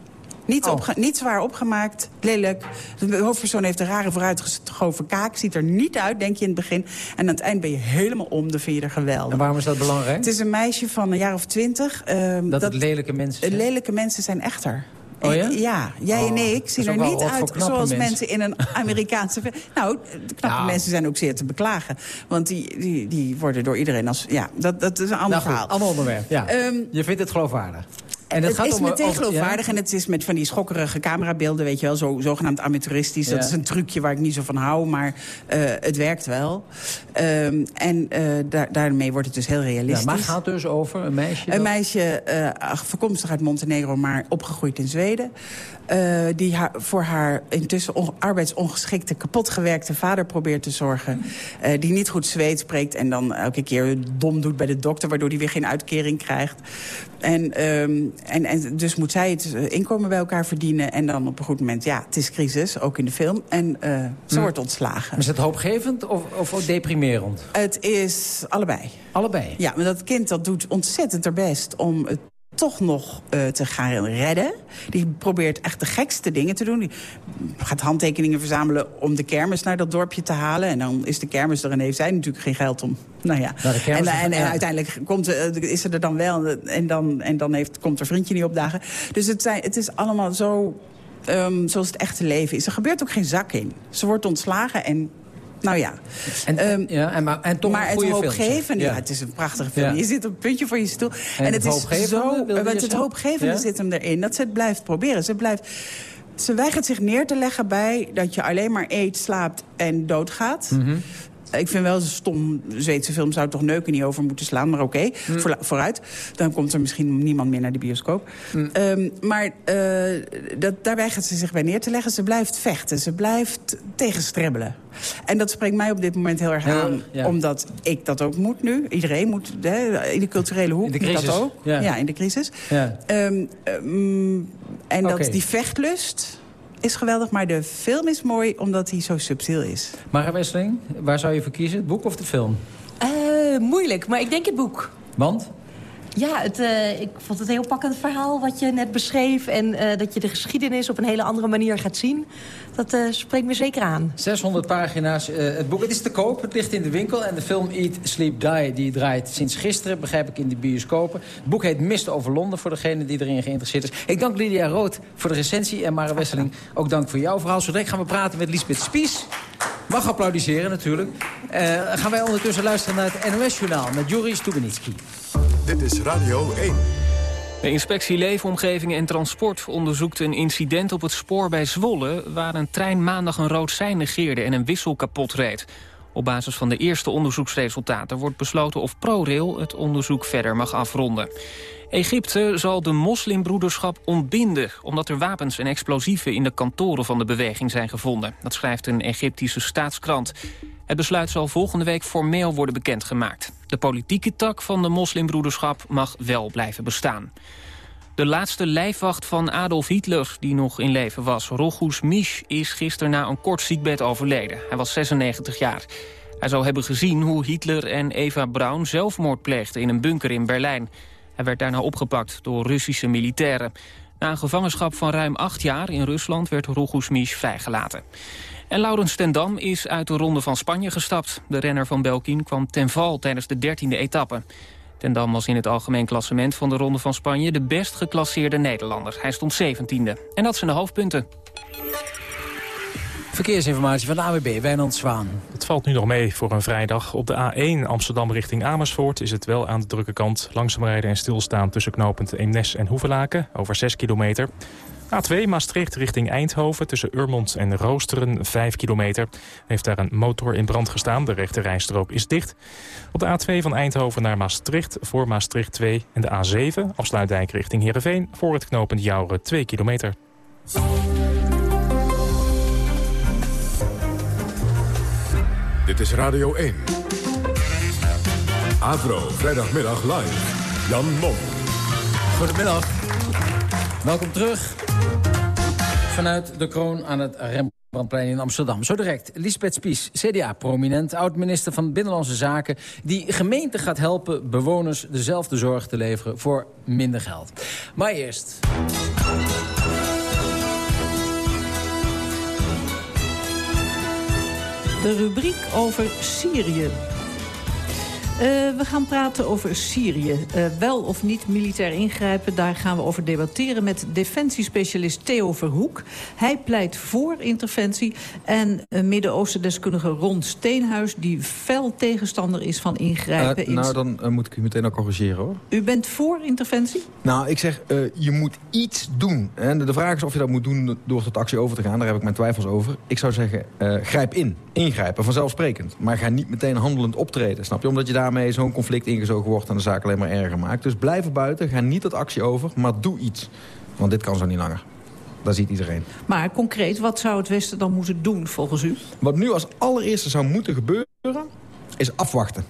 Niet, Oh. niet zwaar opgemaakt, lelijk. De hoofdpersoon heeft een rare vooruitgeschoven kaak. Ziet er niet uit, denk je in het begin. En aan het eind ben je helemaal om, dan vind je er geweldig. En waarom is dat belangrijk? Het is een meisje van een jaar of twintig. ehm, dat, het lelijke mensen eh, zijn? Lelijke mensen zijn echter. Oh ja? En- ja, jij Oh, en ik dat zien er niet uit zoals mensen. mensen in een Amerikaanse film. Nou, de knappe Nou. mensen zijn ook zeer te beklagen. Want die, die, die worden door iedereen als... Ja, dat, dat is een ander Nou goed, verhaal. ander onderwerp. Ja. Ehm, je vindt het geloofwaardig. En het is om- meteen geloofwaardig en het is met van die schokkerige camerabeelden, weet je wel, zo, zogenaamd amateuristisch. Ja. Dat is een trucje waar ik niet zo van hou, maar eh, het werkt wel. Ehm, en eh, daar, daarmee wordt het dus heel Ja, realistisch. maar het gaat dus over een meisje... Een dat- meisje, eh, afkomstig uit Montenegro, maar opgegroeid in Zweden. Eh, die haar, voor haar intussen on- arbeidsongeschikte, kapotgewerkte vader probeert te zorgen. eh, die niet goed Zweeds spreekt en dan elke keer dom doet bij de dokter... waardoor hij weer geen uitkering krijgt. En, ehm, en, en dus moet zij het eh, inkomen bij elkaar verdienen. En dan op een goed moment, ja, het is crisis, ook in de film. En ze Hm. wordt ontslagen. Is het hoopgevend of, of deprimerend? Het is allebei. Allebei? Ja, maar dat kind dat doet ontzettend haar best om het toch nog eh, te gaan redden. Die probeert echt de gekste dingen te doen. Die gaat handtekeningen verzamelen om de kermis naar dat dorpje te halen. En dan is de kermis er en heeft zij natuurlijk geen geld om... Nou ja, en, en, uiteindelijk komt, er- is ze er dan wel en dan, en dan heeft, komt haar vriendje niet opdagen. Dus het, zijn, het is allemaal zo ehm, zoals het echte leven is. Er gebeurt ook geen zak in. Ze wordt ontslagen en nou ja. En, Ehm, ja, en, maar, en toch maar een het goede film, hoopgevende, ja. het is een prachtige film. Ja. Je zit op het puntje van je stoel. En, het het is hoopgevende, zo, want het hoopgevende zit hem erin. Dat ze het blijft proberen. Ze, blijft, ze weigert zich neer te leggen bij dat je alleen maar eet, slaapt en doodgaat. Mhm. Ik vind wel een stom Zweedse film zou toch neuken niet over moeten slaan. Maar oké, Mm. voorla- vooruit. Dan komt er misschien niemand meer naar de bioscoop. Mm. Ehm, maar eh, dat, daar weigert ze zich bij neer te leggen. Ze blijft vechten. Ze blijft tegenstribbelen. En dat spreekt mij op dit moment heel erg aan. ja. Omdat ik dat ook moet nu. Iedereen moet, hè, in de culturele hoek In de moet crisis, dat ook. ja. in de crisis. Ja. Ehm, ehm, en dat die vechtlust is geweldig. Maar de film is mooi omdat hij zo subtiel is. Mara Wesseling, waar zou je voor kiezen? Het boek of de film? Eh, moeilijk, maar ik denk het boek. Want? Ja, het, uh, ik vond het een heel pakkend verhaal wat je net beschreef. En uh, dat je de geschiedenis op een hele andere manier gaat zien. Dat uh, spreekt me zeker aan. 600 pagina's. het boek het is te koop, het ligt in de winkel. En de film Eat, Sleep, Die die draait sinds gisteren, begrijp ik, in de bioscopen. Het boek heet Mist over Londen, voor degene die erin geïnteresseerd is. Ik dank Lydia Rood voor de recensie. En Mare Wesseling, ook dank voor jouw verhaal. Zo gaan we praten met Lisbeth Spies. Mag applaudisseren natuurlijk. gaan wij ondertussen luisteren naar het NOS-journaal met Joris Stubenitski. Dit is Radio 1. De inspectie Leefomgeving en Transport onderzoekt een incident op het spoor bij Zwolle... waar een trein maandag een rood sein negeerde en een wissel kapot reed. Op basis van de eerste onderzoeksresultaten wordt besloten of ProRail het onderzoek verder mag afronden. Egypte zal de moslimbroederschap ontbinden... omdat er wapens en explosieven in de kantoren van de beweging zijn gevonden. Dat schrijft een Egyptische staatskrant. Het besluit zal volgende week formeel worden bekendgemaakt. De politieke tak van de moslimbroederschap mag wel blijven bestaan. De laatste lijfwacht van Adolf Hitler, die nog in leven was, Rochus Misch, is gisteren na een kort ziekbed overleden. Hij was 96 jaar. Hij zou hebben gezien hoe Hitler en Eva Braun zelfmoord pleegden in een bunker in Berlijn. Hij werd daarna opgepakt door Russische militairen. Na een gevangenschap van ruim acht jaar in Rusland werd Rochus Misch vrijgelaten. En Laurens ten Dam is uit de Ronde van Spanje gestapt. De renner van Belkin kwam ten val tijdens de dertiende etappe. Ten Dam was in het algemeen klassement van de Ronde van Spanje... de best geclasseerde Nederlander. Hij stond 17e. En dat zijn de hoofdpunten. Verkeersinformatie van de AWB, Wijnand Zwaan. Het valt nu nog mee voor een vrijdag. Op de A1 Amsterdam richting Amersfoort is het wel aan de drukke kant. Langzaam rijden en stilstaan tussen knooppunt Eemnes en Hoevelaken, over 6 kilometer. A2 Maastricht richting Eindhoven tussen Urmond en Roosteren 5 kilometer. Heeft daar een motor in brand gestaan. De rechte rijstrook is dicht. Op de A2 van Eindhoven naar Maastricht voor Maastricht 2 en de A7 afsluitdijk richting Heerenveen voor het knooppunt Jouren 2 kilometer. Dit is Radio 1. Avro, vrijdagmiddag live. Jan. Goedemiddag. Welkom terug vanuit de kroon aan het Rembrandtplein in Amsterdam. Zo direct, Lisbeth Spies, CDA-prominent, oud-minister van Binnenlandse Zaken... die gemeente gaat helpen bewoners dezelfde zorg te leveren voor minder geld. Maar eerst... De rubriek over Syrië. Uh, we gaan praten over Syrië. Uh, wel of niet militair ingrijpen, daar gaan we over debatteren... met defensiespecialist Theo Verhoek. Hij pleit voor interventie. En uh, Midden-Oosten-deskundige Ron Steenhuis... die fel tegenstander is van ingrijpen. In... Nou, dan moet ik u meteen al corrigeren, hoor. U bent voor interventie? Nou, ik zeg, je moet iets doen. En de vraag is of je dat moet doen door tot actie over te gaan. Daar heb ik mijn twijfels over. Ik zou zeggen, grijp in. Ingrijpen, vanzelfsprekend. Maar ga niet meteen handelend optreden, snap je? Omdat je daar daarmee zo'n conflict ingezogen wordt... en de zaak alleen maar erger maakt. Dus blijf er buiten, ga niet tot actie over, maar doe iets. Want dit kan zo niet langer. Dat ziet iedereen. Maar concreet, wat zou het Westen dan moeten doen volgens u? Wat nu als allereerste zou moeten gebeuren, is afwachten.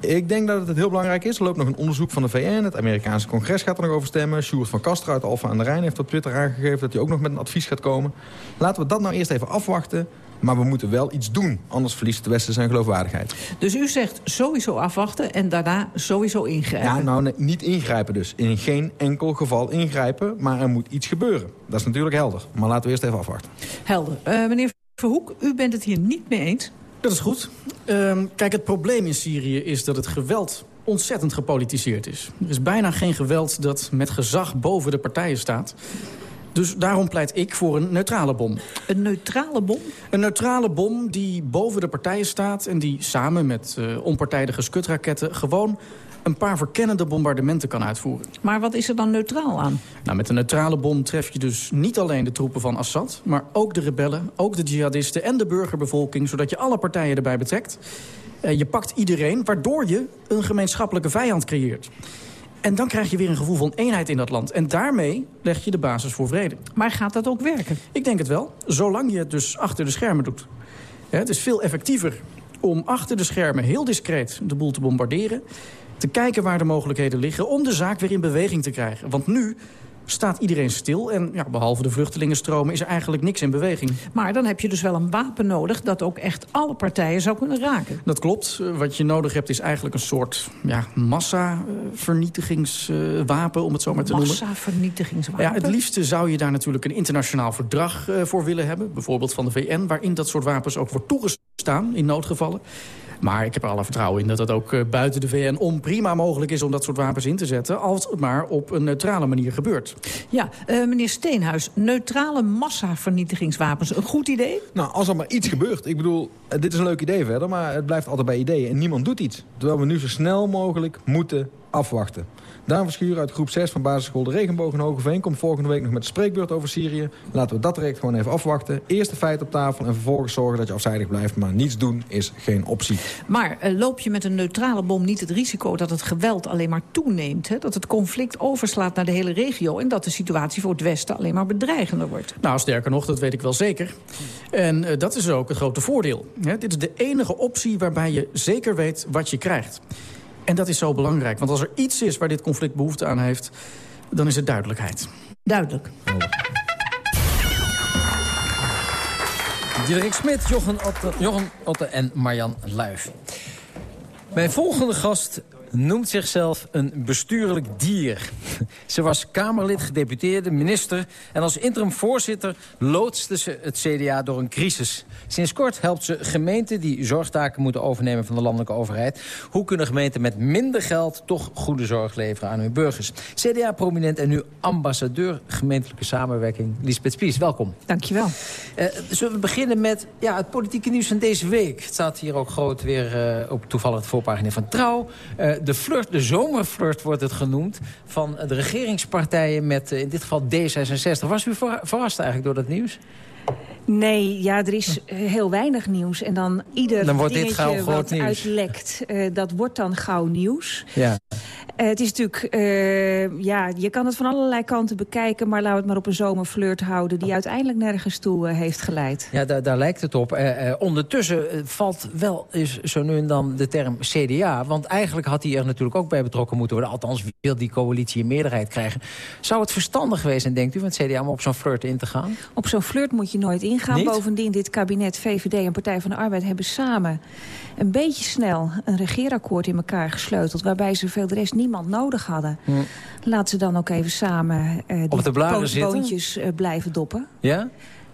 Ik denk dat het heel belangrijk is. Er loopt nog een onderzoek van de VN. Het Amerikaanse congres gaat er nog over stemmen. Sjoerd van Castro uit Alfa aan de Rijn heeft op Twitter aangegeven... dat hij ook nog met een advies gaat komen. Laten we dat nou eerst even afwachten. Maar we moeten wel iets doen, anders verliest het Westen zijn geloofwaardigheid. Dus u zegt sowieso afwachten en daarna sowieso ingrijpen? Ja, nou niet ingrijpen dus. In geen enkel geval ingrijpen, maar er moet iets gebeuren. Dat is natuurlijk helder, maar laten we eerst even afwachten. Helder. Uh, meneer Verhoek, u bent het hier niet mee eens? Dat is goed. Uh, kijk, het probleem in Syrië is dat het geweld ontzettend gepolitiseerd is. Er is bijna geen geweld dat met gezag boven de partijen staat. Dus daarom pleit ik voor een neutrale bom. Een neutrale bom? Een neutrale bom die boven de partijen staat... en die samen met uh, onpartijdige skutraketten... gewoon een paar verkennende bombardementen kan uitvoeren. Maar wat is er dan neutraal aan? Nou, met een neutrale bom tref je dus niet alleen de troepen van Assad... maar ook de rebellen, ook de jihadisten en de burgerbevolking... zodat je alle partijen erbij betrekt. Uh, je pakt iedereen, waardoor je een gemeenschappelijke vijand creëert. En dan krijg je weer een gevoel van eenheid in dat land. En daarmee leg je de basis voor vrede. Maar gaat dat ook werken? Ik denk het wel, zolang je het dus achter de schermen doet. Het is veel effectiever om achter de schermen heel discreet de boel te bombarderen... te kijken waar de mogelijkheden liggen om de zaak weer in beweging te krijgen. Want nu staat iedereen stil. En ja, behalve de vluchtelingenstromen is er eigenlijk niks in beweging. Maar dan heb je dus wel een wapen nodig... dat ook echt alle partijen zou kunnen raken. Dat klopt. Eh, Wat je nodig hebt is eigenlijk een soort ja, massavernietigingswapen, om het zo maar te noemen. Massavernietigingswapen? Ja, het liefste zou je daar natuurlijk een internationaal verdrag eh, voor willen hebben. Bijvoorbeeld van de VN, waarin dat soort wapens ook wordt toegestaan in noodgevallen. Maar ik heb er alle vertrouwen in dat het ook eh, buiten de VN om prima mogelijk is om dat soort wapens in te zetten. Als het maar op een neutrale manier gebeurt. Ja, eh, meneer Steenhuis, neutrale massavernietigingswapens, een goed idee? Nou, als er maar iets gebeurt. Ik bedoel, eh, dit is een leuk idee verder, maar het blijft altijd bij ideeën. En niemand doet iets. Terwijl we nu zo snel mogelijk moeten afwachten. Daan Verschuur uit groep 6 van basisschool De Regenboog in Hogeveen... komt volgende week nog met een spreekbeurt over Syrië. Laten we dat direct gewoon even afwachten. Eerst de feiten op tafel en vervolgens zorgen dat je afzijdig blijft. Maar niets doen is geen optie. Maar eh, loop je met een neutrale bom niet het risico dat het geweld alleen maar toeneemt? Hè? Dat het conflict overslaat naar de hele regio... en dat de situatie voor het Westen alleen maar bedreigender wordt? Nou, sterker nog, dat weet ik wel zeker. En eh, dat is ook een grote voordeel. Hè? Dit is de enige optie waarbij je zeker weet wat je krijgt. En dat is zo belangrijk, want als er iets is waar dit conflict behoefte aan heeft... dan is het duidelijkheid. Duidelijk. Diederik Smit, Jochen Otte, Jochen Otte en Marjan Luif. Mijn volgende gast noemt zichzelf een bestuurlijk dier. Ze was Kamerlid, gedeputeerde, minister... en als interim voorzitter loodste ze het CDA door een crisis. Sinds kort helpt ze gemeenten die zorgtaken moeten overnemen... van de landelijke overheid. Hoe kunnen gemeenten met minder geld toch goede zorg leveren aan hun burgers? CDA-prominent en nu ambassadeur gemeentelijke samenwerking... Lisbeth Spies, welkom. Dankjewel. Uh, zullen we beginnen met ja, het politieke nieuws van deze week? Het staat hier ook groot weer uh, op toevallig de voorpagina van Trouw... Uh, de flirt, de zomerflirt wordt het genoemd... van de regeringspartijen met in dit geval D66. Was u ver, verrast eigenlijk door dat nieuws? Nee, ja, er is heel weinig nieuws. En dan ieder dan wordt dingetje dit gauw wat nieuws. uitlekt, uh, dat wordt dan gauw nieuws. Ja. Uh, het is natuurlijk, uh, ja, je kan het van allerlei kanten bekijken... maar laat het maar op een zomerflirt houden... die uiteindelijk nergens toe heeft geleid. Ja, daar, daar lijkt het op. ondertussen valt wel eens zo nu en dan de term CDA. Want eigenlijk had hij er natuurlijk ook bij betrokken moeten worden. Althans, wil die coalitie een meerderheid krijgen. Zou het verstandig geweest zijn, denkt u, van het CDA... om op zo'n flirt in te gaan? Op zo'n flirt moet je nooit ingaan. Niet? Bovendien, dit kabinet, VVD en Partij van de Arbeid... hebben samen een beetje snel een regeerakkoord in elkaar gesleuteld... waarbij ze veel de rest niemand nodig hadden. Hm. Laat ze dan ook even samen uh, Op de boontjes uh, blijven doppen. Ja?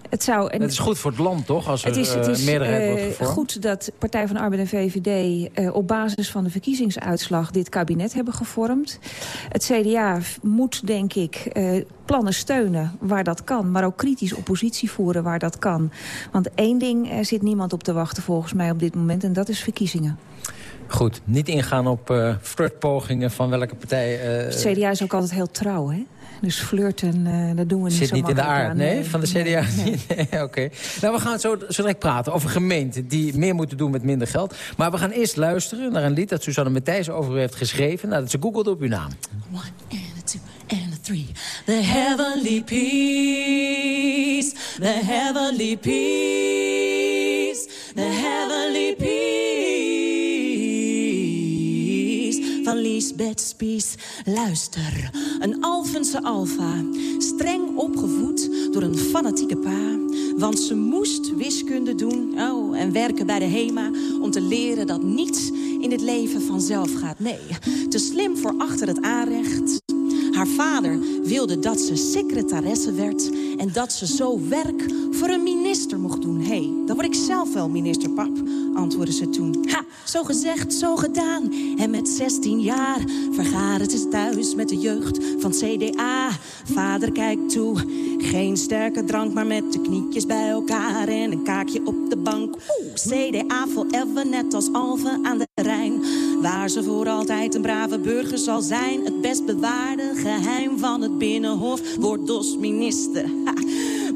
Het, zou, het is goed voor het land, toch? Als er het is, het is meerderheid uh, wordt gevormd. goed dat Partij van de Arbeid en VVD uh, op basis van de verkiezingsuitslag dit kabinet hebben gevormd. Het CDA moet, denk ik, plannen steunen waar dat kan. Maar ook kritisch oppositie voeren waar dat kan. Want één ding er zit niemand op te wachten volgens mij op dit moment. En dat is verkiezingen. Goed, niet ingaan op uh, flirtpogingen van welke partij... Uh... Het CDA is ook altijd heel trouw, hè? Dus flirten, uh, dat doen we niet Zit zo niet in de aard, aan. nee, van de CDA? Nee, nee. nee Oké. Okay. Nou, we gaan zo, zo direct praten over gemeenten die meer moeten doen met minder geld. Maar we gaan eerst luisteren naar een lied dat Susanne Matthijs over u heeft geschreven... nadat ze googelde op uw naam. One and a two and a three. The heavenly peace, the heavenly peace, the heavenly peace Spies. Luister, een Alphense alfa, streng opgevoed door een fanatieke pa. Want ze moest wiskunde doen oh, en werken bij de HEMA... om te leren dat niets in het leven vanzelf gaat. Nee, te slim voor achter het aanrecht... Haar vader wilde dat ze secretaresse werd... en dat ze zo werk voor een minister mocht doen. Hé, hey, dan word ik zelf wel minister, pap, antwoordde ze toen. Ha, zo gezegd, zo gedaan. En met 16 jaar vergaren ze thuis met de jeugd van CDA. Vader kijkt toe, geen sterke drank... maar met de knietjes bij elkaar en een kaakje op de bank. Oeh, CDA forever, net als Alve aan de Rijn. Waar ze voor altijd een brave burger zal zijn. Het best bewaarde geheim van het Binnenhof wordt dos minister. Ha,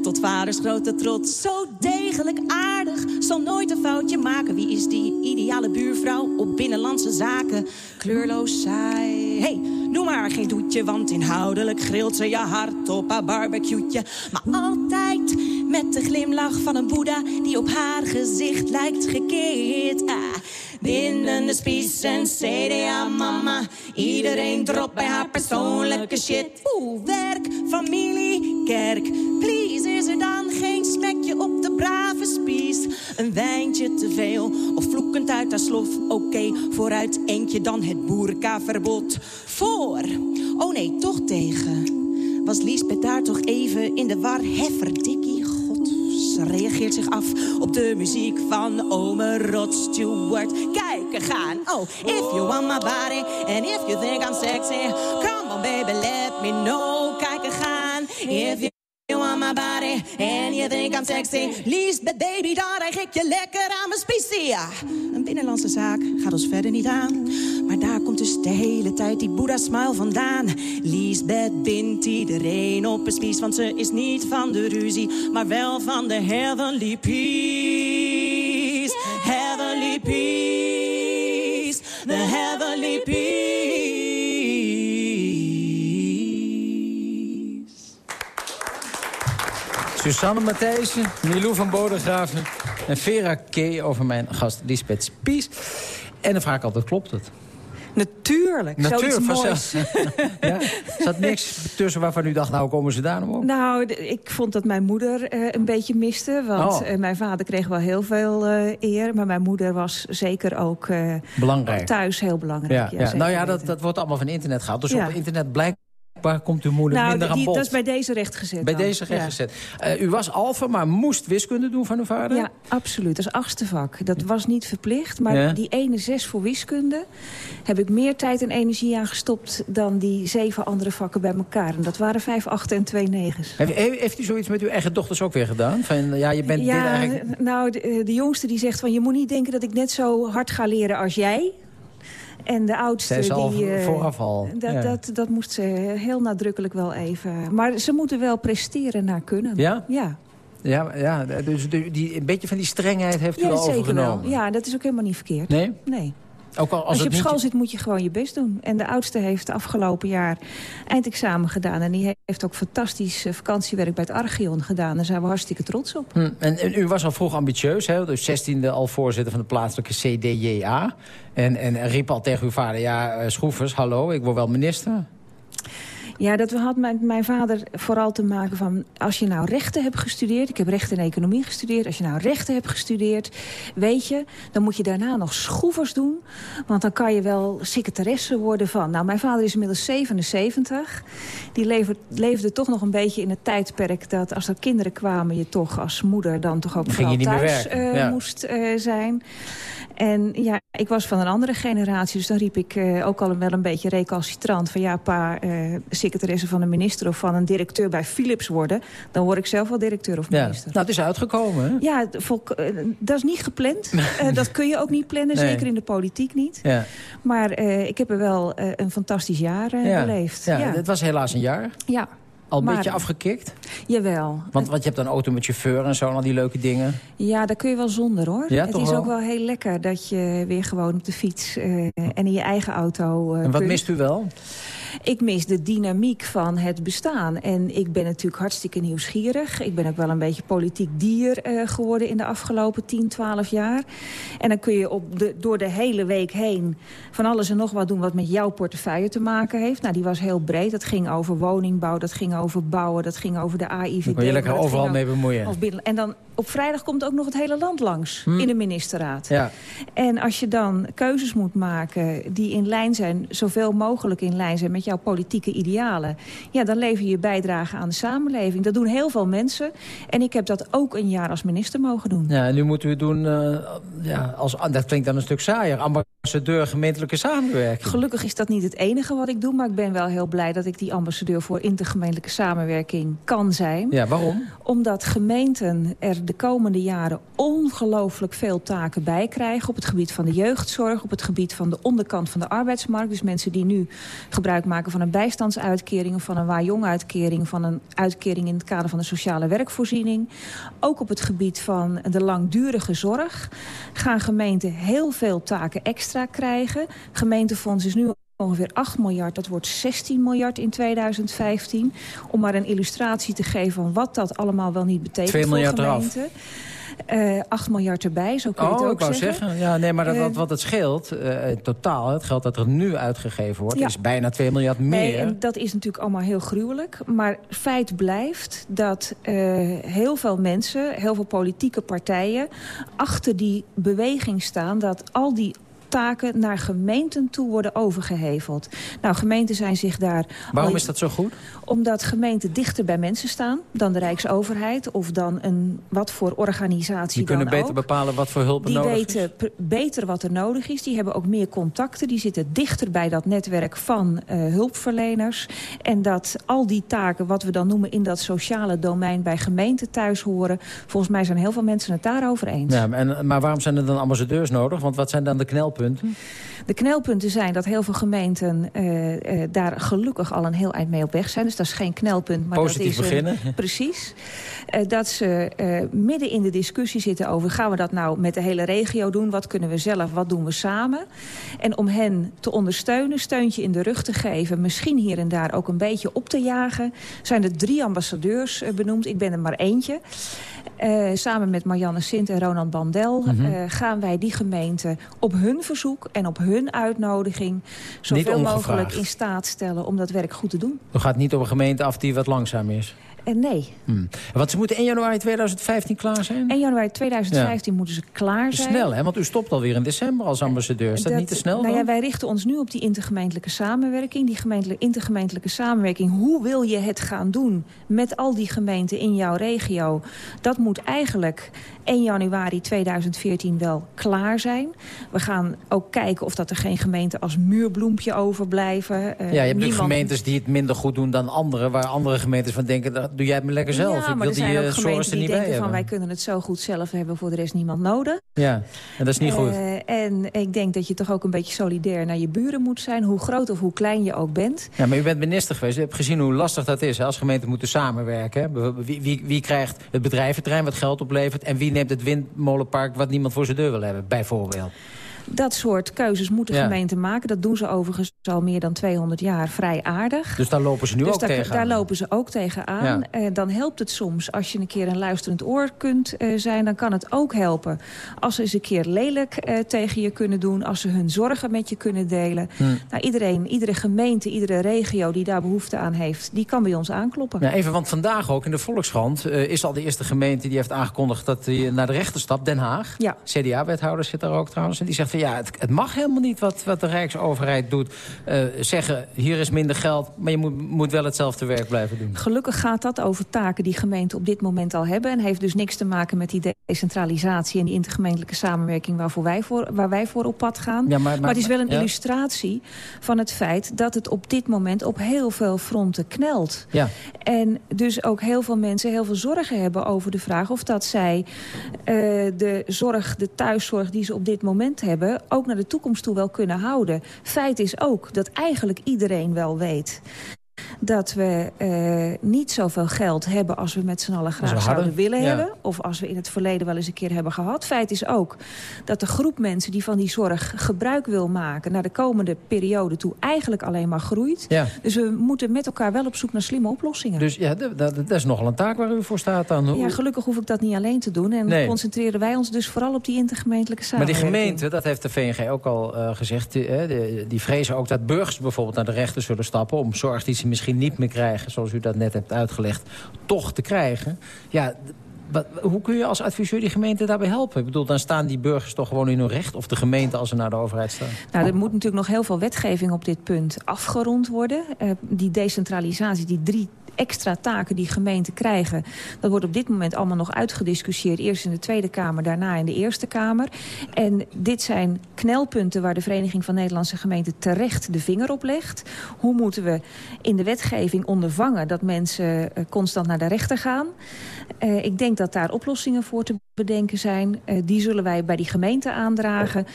tot vaders grote trots, zo degelijk aardig. Zal nooit een foutje maken. Wie is die ideale buurvrouw op binnenlandse zaken? Kleurloos saai. Hey, doe maar geen doetje, want inhoudelijk grilt ze je hart op haar barbecue'tje. Maar altijd met de glimlach van een boeddha die op haar gezicht lijkt gekeerd. Ah, binnen de spies en CDA mama. Iedereen dropt bij haar persoonlijke shit. Oeh, werk, familie, kerk. Please, is er dan geen spekje op de brave spies? Een wijntje te veel of vloekend uit haar slof. Oké, vooruit eentje dan het boerkaverbod. Voor, oh nee, toch tegen. Was Liesbeth daar toch even in de war? Hefferdikkie, reageert zich af op de muziek van ome Rod Stewart. Kijken gaan, oh, if you want my body and if you think I'm sexy, come on baby, let me know. Kijken gaan, if you want my body and you think I'm sexy. Liesbeth baby, dan rijg ik je lekker aan mijn spicie. Een binnenlandse zaak gaat ons verder niet aan. Dus de hele tijd die Buddha smile vandaan. Liesbeth bindt iedereen op een spies. Want ze is niet van de ruzie, maar wel van de heavenly peace. Heavenly peace. The heavenly peace. Susanne Matthijssen, Milou van Bodegraven en Vera K. over mijn gast Lisbeth Spies. En dan vraag altijd, klopt het? Natuurlijk, Natuurlijk, zoiets vanzelf. moois. ja? Zat niks tussen waarvan u dacht, nou komen ze daar nog op? Nou, ik vond dat mijn moeder eh, een beetje miste. Want Oh. eh, mijn vader kreeg wel heel veel eh, eer. Maar mijn moeder was zeker ook eh, Belangrijk. thuis heel belangrijk. Ja, ja. Nou ja, dat, dat wordt allemaal van internet gehaald. Dus Ja. op internet blijkbaar komt uw moeder nou, minder aan die, bod. dat is bij deze rechtgezet Bij dan. deze Ja. recht gezet. Eh, u was alfa, maar moest wiskunde doen van uw vader? Ja, absoluut. Dat is achtste vak. Dat was niet verplicht. Maar Ja. die ene zes voor wiskunde... heb ik meer tijd en energie aan gestopt... dan die zeven andere vakken bij elkaar. En dat waren vijf achten en twee negens. Heeft, heeft u zoiets met uw eigen dochters ook weer gedaan? Van, ja, je bent dit Ja, eigenlijk... nou, de, eh, de jongste die zegt van... je moet niet denken dat ik net zo hard ga leren als jij. En de oudste... Zij al die, eh, vooraf al. Dat, Ja. dat, dat moest ze heel nadrukkelijk wel even... Maar ze moeten wel presteren naar kunnen. Ja? Ja, Ja, ja dus die, die, een beetje van die strengheid heeft u ja zeker overgenomen. wel. Ja, dat is ook helemaal niet verkeerd. Nee? Nee. Ook al als, Als, je het op niet... school zit, moet je gewoon je best doen. En de oudste heeft afgelopen jaar eindexamen gedaan. En die heeft ook fantastisch eh, vakantiewerk bij het Archeon gedaan. Daar zijn we hartstikke trots op. Hm, En, en u was al vroeg ambitieus, hè? dus 16e al voorzitter van de plaatselijke CDJA. En, en riep al tegen uw vader, ja, eh, Schroevers, hallo, ik word wel minister. Ja, dat had met mijn vader vooral te maken van... als je nou rechten hebt gestudeerd... ik heb rechten en economie gestudeerd... als je nou rechten hebt gestudeerd, weet je... dan moet je daarna nog schroevers doen. Want dan kan je wel secretaresse worden van... Nou, mijn vader is inmiddels 77. Die leefde, leefde toch nog een beetje in het tijdperk... dat als er kinderen kwamen, je toch als moeder... dan toch ook vooral thuis eh, ja. moest eh, zijn. En ja, ik was van een andere generatie. Dus dan riep ik eh, ook al wel een beetje recalcitrant... van ja, pa, eh, secretaresse van een minister... of van een directeur bij Philips worden... dan word ik zelf wel directeur of minister. Nou, het is uitgekomen, hè? Ja, volk- eh, dat is niet gepland. Dat kun je ook niet plannen, Nee. zeker in de politiek niet. Ja. Maar ik heb er wel een fantastisch jaar ja. beleefd. Ja, Ja, Het was helaas een jaar. ja. Al een Maar- beetje afgekikt. Jawel. Want, want je hebt dan een auto met chauffeur en zo en al die leuke dingen. Ja, daar kun je wel zonder hoor. Ja, het is wel? ook wel heel lekker dat je weer gewoon op de fiets eh, en in je eigen auto eh, En wat kunt. mist u wel? Ik mis de dynamiek van het bestaan. En ik ben natuurlijk hartstikke nieuwsgierig. Ik ben ook wel een beetje politiek dier eh, geworden in de afgelopen 10, 12 jaar. En dan kun je op de, door de hele week heen van alles en nog wat doen... wat met jouw portefeuille te maken heeft. Nou, die was heel breed. Dat ging over woningbouw, dat ging over bouwen... dat ging over de AIVD. Kon je lekker maar dat overal mee bemoeien. binnen- En dan op vrijdag komt ook nog het hele land langs Hm. in de ministerraad. Ja. En als je dan keuzes moet maken die in lijn zijn... zoveel mogelijk in lijn zijn met jouw politieke idealen... ja, dan lever je bijdrage aan de samenleving. Dat doen heel veel mensen. En ik heb dat ook een jaar als minister mogen doen. Ja, nu moeten we doen, eh, ja, als, dat klinkt dan een stuk saaier. Ambassadeur gemeentelijke samenwerking. Gelukkig is dat niet het enige wat ik doe... maar ik ben wel heel blij dat ik die ambassadeur voor intergemeentelijke samenwerking kan zijn. Ja, waarom? Omdat gemeenten er de komende jaren ongelooflijk veel taken bij krijgen... op het gebied van de jeugdzorg, op het gebied van de onderkant van de arbeidsmarkt. Dus mensen die nu gebruik maken van een bijstandsuitkering... of van een waar-jong-uitkering, van een uitkering in het kader van de sociale werkvoorziening. Ook op het gebied van de langdurige zorg gaan gemeenten heel veel taken extra krijgen. Gemeentefonds is nu ongeveer 8 miljard. Dat wordt 16 miljard in 2015. Om maar een illustratie te geven van wat dat allemaal wel niet betekent 2 miljard voor eraf. gemeenten. Uh, 8 miljard erbij, zo kun je oh, het ook ik wou zeggen. Ja, nee, maar dat, wat, wat het scheelt, uh, totaal, het geld dat er nu uitgegeven wordt... Ja. is bijna 2 miljard meer. Nee, en dat is natuurlijk allemaal heel gruwelijk. Maar feit blijft dat uh, heel veel mensen, heel veel politieke partijen... achter die beweging staan dat al die taken naar gemeenten toe worden overgeheveld. Nou, gemeenten zijn zich daar... Waarom is dat zo goed? Omdat gemeenten dichter bij mensen staan dan de Rijksoverheid... of dan een wat voor organisatie Die kunnen dan beter ook. bepalen wat voor hulp er Die nodig weten is? beter wat er nodig is. Die hebben ook meer contacten. Die zitten dichter bij dat netwerk van uh, hulpverleners. En dat al die taken, wat we dan noemen in dat sociale domein... bij gemeenten thuis horen. Volgens mij zijn heel veel mensen het daarover eens. Ja, en, maar waarom zijn er dan ambassadeurs nodig? Want wat zijn dan de knelpunten? De knelpunten zijn dat heel veel gemeenten uh, uh, daar gelukkig al een heel eind mee op weg zijn. Dus dat is geen knelpunt. Maar Positief dat is beginnen. Precies. Uh, dat ze midden in de discussie zitten over... gaan we dat nou met de hele regio doen? Wat kunnen we zelf? Wat doen we samen? En om hen te ondersteunen, steuntje in de rug te geven... misschien hier en daar ook een beetje op te jagen... zijn er drie ambassadeurs benoemd. Ik ben er maar eentje. Samen met Marianne Sint en Ronald Bandel mm -hmm. uh, gaan wij die gemeente op hun verzoek en op hun uitnodiging zoveel mogelijk in staat stellen om dat werk goed te doen. U gaat niet op een gemeente af die wat langzaam is? Uh, nee. Hmm. Want ze moeten 1 januari 2015 klaar zijn? 1 januari 2015 ja. moeten ze klaar zijn. Snel, hè? Want u stopt alweer in december als ambassadeur. Is dat, dat niet te snel nou dan? ja, Wij richten ons nu op die intergemeentelijke samenwerking. Die gemeentelijke, intergemeentelijke samenwerking. Hoe wil je het gaan doen met al die gemeenten in jouw regio? Dat moet eigenlijk 1 januari 2014 wel klaar zijn. We gaan ook kijken of dat er geen gemeenten als muurbloempje overblijven. Uh, ja, je hebt niemand... gemeentes die het minder goed doen dan anderen. Waar andere gemeentes van denken, dat doe jij het me lekker zelf. Ja, Ik maar wil er zijn die ook gemeenten die niet denken van hebben. wij kunnen het zo goed zelf hebben voor de rest niemand nodig. Ja, en dat is niet goed. Uh, en ik denk dat je toch ook een beetje solidair naar je buren moet zijn. Hoe groot of hoe klein je ook bent. Ja, maar u bent minister geweest. U hebt gezien hoe lastig dat is hè, als gemeenten moeten samenwerken. Hè. Wie, wie, wie krijgt het bedrijventerrein wat geld oplevert... en wie neemt het windmolenpark wat niemand voor zijn deur wil hebben, bijvoorbeeld? Dat soort keuzes moeten Ja. gemeenten maken. Dat doen ze overigens al meer dan 200 jaar vrij aardig. Dus daar lopen ze nu dus ook daar, tegen. daar lopen ze ook tegenaan. Ja. Eh, dan helpt het soms als je een keer een luisterend oor kunt eh, zijn. Dan kan het ook helpen als ze eens een keer lelijk eh, tegen je kunnen doen. Als ze hun zorgen met je kunnen delen. Hm. Nou, iedereen, iedere gemeente, iedere regio die daar behoefte aan heeft... die kan bij ons aankloppen. Ja, even, want vandaag ook in de Volkskrant is al de eerste gemeente die heeft aangekondigd dat hij naar de rechter stapt, Den Haag. Ja. CDA-wethouder zit daar ook trouwens. En die zegt van ja, het, het mag helemaal niet wat, wat de Rijksoverheid doet. Eh, zeggen, hier is minder geld, maar je moet, moet wel hetzelfde werk blijven doen. Gelukkig gaat dat over taken die gemeenten op dit moment al hebben... en heeft dus niks te maken met die decentralisatie... en die intergemeentelijke samenwerking waarvoor wij voor, waar wij voor op pad gaan. Ja, maar, Maar het is wel een ja. illustratie van het feit... dat het op dit moment op heel veel fronten knelt. Ja. En dus ook heel veel mensen heel veel zorgen hebben over de vraag... of dat zij eh, de zorg, de thuiszorg die ze op dit moment hebben... ook naar de toekomst toe wel kunnen houden. Feit is ook dat eigenlijk iedereen wel weet dat we eh, niet zoveel geld hebben als we met z'n allen graag zouden willen ja. hebben. Of als we in het verleden wel eens een keer hebben gehad. Feit is ook dat de groep mensen die van die zorg gebruik wil maken... naar de komende periode toe eigenlijk alleen maar groeit. Ja. Dus we moeten met elkaar wel op zoek naar slimme oplossingen. Dus ja, dat, is nogal een taak waar u voor staat dan. Ja, gelukkig hoef ik dat niet alleen te doen. En Nee. concentreren wij ons dus vooral op die intergemeentelijke Maar die samenwerking. gemeenten, dat heeft de VNG ook al eh, gezegd... Die, eh, die, die vrezen ook dat burgers bijvoorbeeld naar de rechter zullen stappen... om zorg die ze misschien niet meer krijgen, zoals u dat net hebt uitgelegd... toch te krijgen. Ja, hoe kun je als adviseur die gemeente daarbij helpen? Ik bedoel, dan staan die burgers toch gewoon in hun recht... of de gemeente als ze naar de overheid staan. Nou, er moet natuurlijk nog heel veel wetgeving op dit punt afgerond worden. Eh, die decentralisatie, die drie extra taken die gemeenten krijgen... dat wordt op dit moment allemaal nog uitgediscussieerd. Eerst in de Tweede Kamer, daarna in de Eerste Kamer. En dit zijn knelpunten waar de Vereniging van Nederlandse Gemeenten... terecht de vinger op legt. Hoe moeten we in de wetgeving ondervangen... dat mensen eh, constant naar de rechter gaan? Eh, ik denk dat daar oplossingen voor te bedenken zijn. Eh, die zullen wij bij die gemeente aandragen.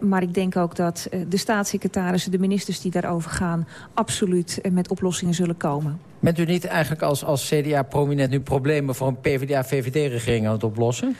Maar ik denk ook dat de staatssecretarissen, de ministers die daarover gaan... absoluut met oplossingen zullen komen. Bent niet eigenlijk als, als CDA-prominent nu problemen... voor een PvdA-VVD-regering aan het oplossen?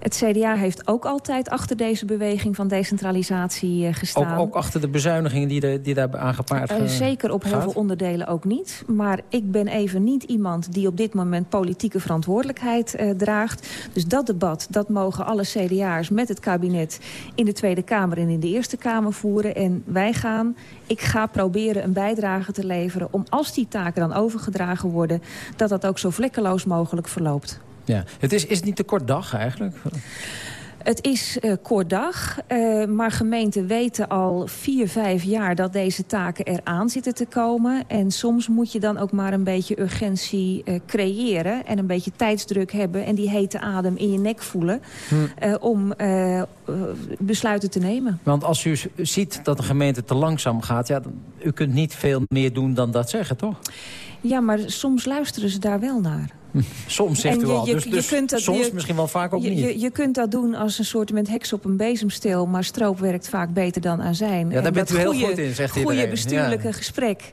Het CDA heeft ook altijd achter deze beweging van decentralisatie uh, gestaan. Ook, ook, achter de bezuinigingen die, de, die daar aangepaard uh, Zeker op heel veel onderdelen ook niet. Maar ik ben even niet iemand die op dit moment politieke verantwoordelijkheid uh, draagt. Dus dat debat, dat mogen alle CDA'ers met het kabinet in de Tweede Kamer en in de Eerste Kamer voeren. En wij gaan, ik ga proberen een bijdrage te leveren om als die taken dan overgedragen worden, dat dat ook zo vlekkeloos mogelijk verloopt. Ja. Het is, is het niet te kort dag eigenlijk? Het is uh, kort dag, uh, maar gemeenten weten al vier, vijf jaar dat deze taken eraan zitten te komen. En soms moet je dan ook maar een beetje urgentie uh, creëren en een beetje tijdsdruk hebben en die hete adem in je nek voelen hm. om besluiten te nemen. Want als u ziet dat een gemeente te langzaam gaat, ja, u kunt niet veel meer doen dan dat zeggen, toch? Ja, maar soms luisteren ze daar wel naar. Soms zegt en u al, dus, dus dat, soms misschien wel vaak ook niet. Je, je, kunt dat doen als een soort met heks op een bezemsteel... maar stroop werkt vaak beter dan azijn. Ja, daar bent u heel goed in, zegt iedereen. goede bestuurlijke ja. gesprek,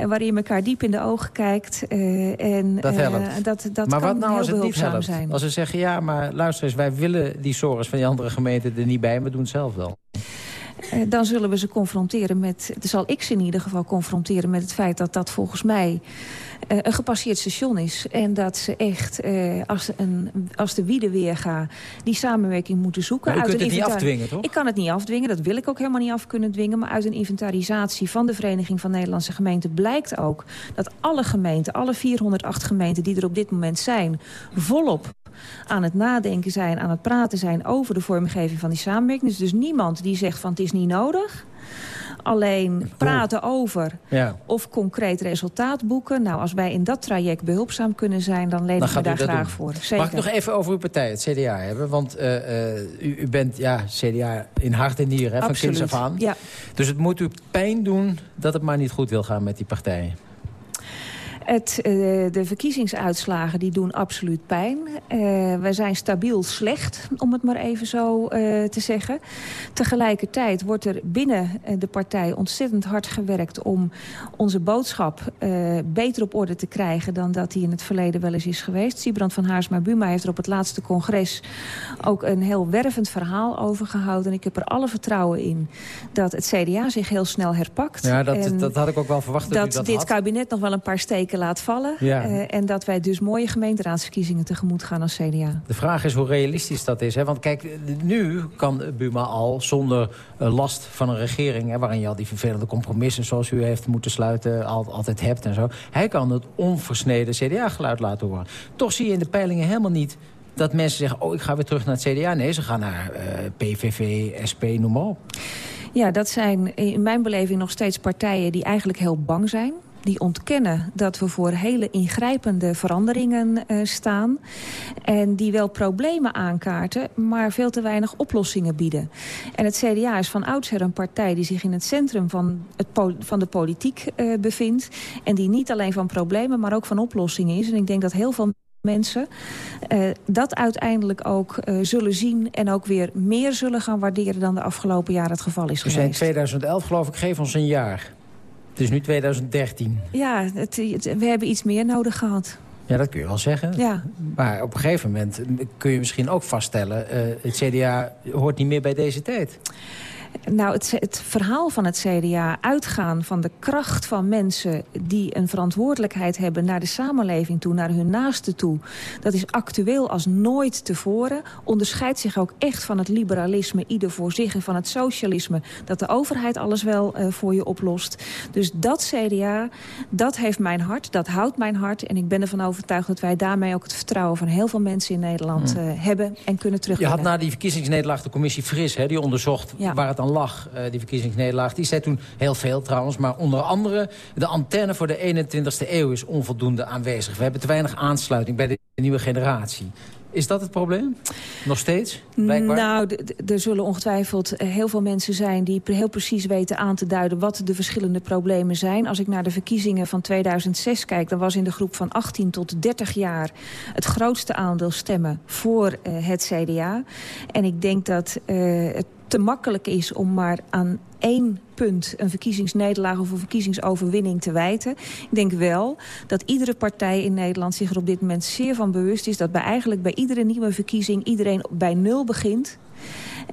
uh, waarin je elkaar diep in de ogen kijkt. Uh, en, dat helpt. Uh, dat, dat maar kan wat nou als het niet helpt? Zijn. Als ze zeggen, ja, maar luister eens... wij willen die sores van die andere gemeenten er niet bij... we doen het zelf wel. Uh, dan zullen we ze confronteren met... dan zal ik ze in ieder geval confronteren met het feit dat dat volgens mij... Uh, een gepasseerd station is. En dat ze echt, uh, als, een, als de wieden weer gaan... die samenwerking moeten zoeken. Maar u uit kunt het niet afdwingen, toch? Ik kan het niet afdwingen, dat wil ik ook helemaal niet af kunnen dwingen. Maar uit een inventarisatie van de Vereniging van Nederlandse Gemeenten... blijkt ook dat alle gemeenten, alle 408 gemeenten die er op dit moment zijn... volop aan het nadenken zijn, aan het praten zijn... over de vormgeving van die samenwerking. Dus, dus niemand die zegt van het is niet nodig alleen praten over ja. of concreet resultaat boeken. Nou, als wij in dat traject behulpzaam kunnen zijn, dan leveren we daar graag doen. voor. Zeker. Mag ik nog even over uw partij, het CDA, hebben? Want uh, uh, u, u, bent ja, CDA in hart en nieren, hè, van kinds af aan. Ja. Dus het moet u pijn doen dat het maar niet goed wil gaan met die partij. Het, uh, de verkiezingsuitslagen die doen absoluut pijn. Uh, wij zijn stabiel slecht, om het maar even zo uh, te zeggen. Tegelijkertijd wordt er binnen de partij ontzettend hard gewerkt... om onze boodschap beter op orde te krijgen... dan dat die in het verleden wel eens is geweest. Siebrand van Haarsma-Buma heeft er op het laatste congres... ook een heel wervend verhaal over gehouden. En ik heb er alle vertrouwen in dat het CDA zich heel snel herpakt. Ja, dat, dat had ik ook wel verwacht dat, dat, dat dit had. kabinet nog wel een paar steken laat vallen. Ja. Uh, en dat wij dus mooie gemeenteraadsverkiezingen tegemoet gaan als CDA. De vraag is hoe realistisch dat is. Hè? Want kijk, nu kan Buma al zonder uh, last van een regering... Hè, waarin je al die vervelende compromissen zoals u heeft moeten sluiten... Al, altijd hebt en zo. Hij kan het onversneden CDA-geluid laten horen. Toch zie je in de peilingen helemaal niet dat mensen zeggen... oh, ik ga weer terug naar het CDA. Nee, ze gaan naar uh, PVV, SP, noem maar op. Ja, dat zijn in mijn beleving nog steeds partijen die eigenlijk heel bang zijn die ontkennen dat we voor hele ingrijpende veranderingen uh, staan. En die wel problemen aankaarten, maar veel te weinig oplossingen bieden. En het CDA is van oudsher een partij die zich in het centrum van, het van de politiek uh, bevindt. En die niet alleen van problemen, maar ook van oplossingen is. En ik denk dat heel veel mensen uh, dat uiteindelijk ook uh, zullen zien... en ook weer meer zullen gaan waarderen dan de afgelopen jaren het geval is dus geweest. in 2011 geloof ik, geef ons een jaar. Het is nu 2013. Ja, het, het, we hebben iets meer nodig gehad. Ja, dat kun je wel zeggen. Ja. Maar op een gegeven moment kun je misschien ook vaststellen... Uh, het CDA hoort niet meer bij deze tijd. Nou, het, het, verhaal van het CDA uitgaan van de kracht van mensen... die een verantwoordelijkheid hebben naar de samenleving toe, naar hun naasten toe... dat is actueel als nooit tevoren. Onderscheidt zich ook echt van het liberalisme, ieder voor zich... en van het socialisme, dat de overheid alles wel uh, voor je oplost. Dus dat CDA, dat heeft mijn hart, dat houdt mijn hart. En ik ben ervan overtuigd dat wij daarmee ook het vertrouwen... van heel veel mensen in Nederland uh, hebben en kunnen terug. Je had na die verkiezingsnederlaag de commissie Fris, hè, die onderzocht ja. waar het aan lag, uh, die verkiezingsnederlaag. Die zei toen heel veel trouwens, maar onder andere... de antenne voor de 21ste eeuw is onvoldoende aanwezig. We hebben te weinig aansluiting bij de nieuwe generatie. Is dat het probleem? Nog steeds? Blijkbaar? Nou, er zullen ongetwijfeld heel veel mensen zijn... die heel precies weten aan te duiden wat de verschillende problemen zijn. Als ik naar de verkiezingen van 2006 kijk... dan was in de groep van 18 tot 30 jaar... het grootste aandeel stemmen voor uh, het CDA. En ik denk dat uh, het te makkelijk is om maar aan één punt een verkiezingsnederlaag of een verkiezingsoverwinning te wijten. Ik denk wel dat iedere partij in Nederland zich er op dit moment zeer van bewust is... dat bij eigenlijk bij iedere nieuwe verkiezing iedereen bij nul begint.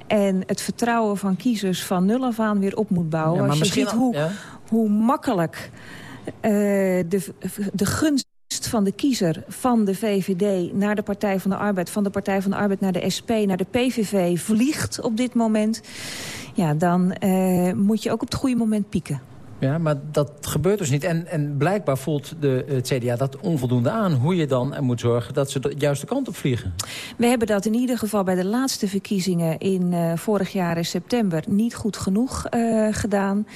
En het vertrouwen van kiezers van nul af aan weer op moet bouwen. Ja, maar Als je ziet hoe, hoe makkelijk eh, de, de gunst van de kiezer van de VVD naar de Partij van de Arbeid... van de Partij van de Arbeid naar de SP, naar de PVV vliegt op dit moment... ja, dan eh, moet je ook op het goede moment pieken. Ja, maar dat gebeurt dus niet. En, en blijkbaar voelt de, het CDA dat onvoldoende aan. Hoe je dan moet zorgen dat ze de juiste kant op vliegen. We hebben dat in ieder geval bij de laatste verkiezingen in eh, vorig jaar in september niet goed genoeg eh, gedaan.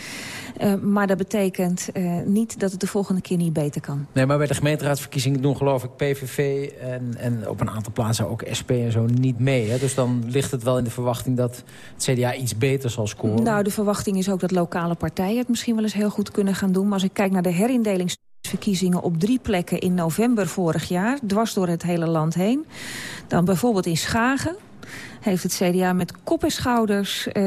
Eh, maar dat betekent eh, niet dat het de volgende keer niet beter kan. Nee, maar bij de gemeenteraadsverkiezingen doen geloof ik PVV en, en op een aantal plaatsen ook SP en zo niet mee. Hè? Dus dan ligt het wel in de verwachting dat het CDA iets beter zal scoren. Nou, de verwachting is ook dat lokale partijen het misschien wel eens heel goed kunnen gaan doen. Maar als ik kijk naar de herindelingsverkiezingen op drie plekken in november vorig jaar... dwars door het hele land heen. Dan bijvoorbeeld in Schagen heeft het CDA met kop en schouders eh,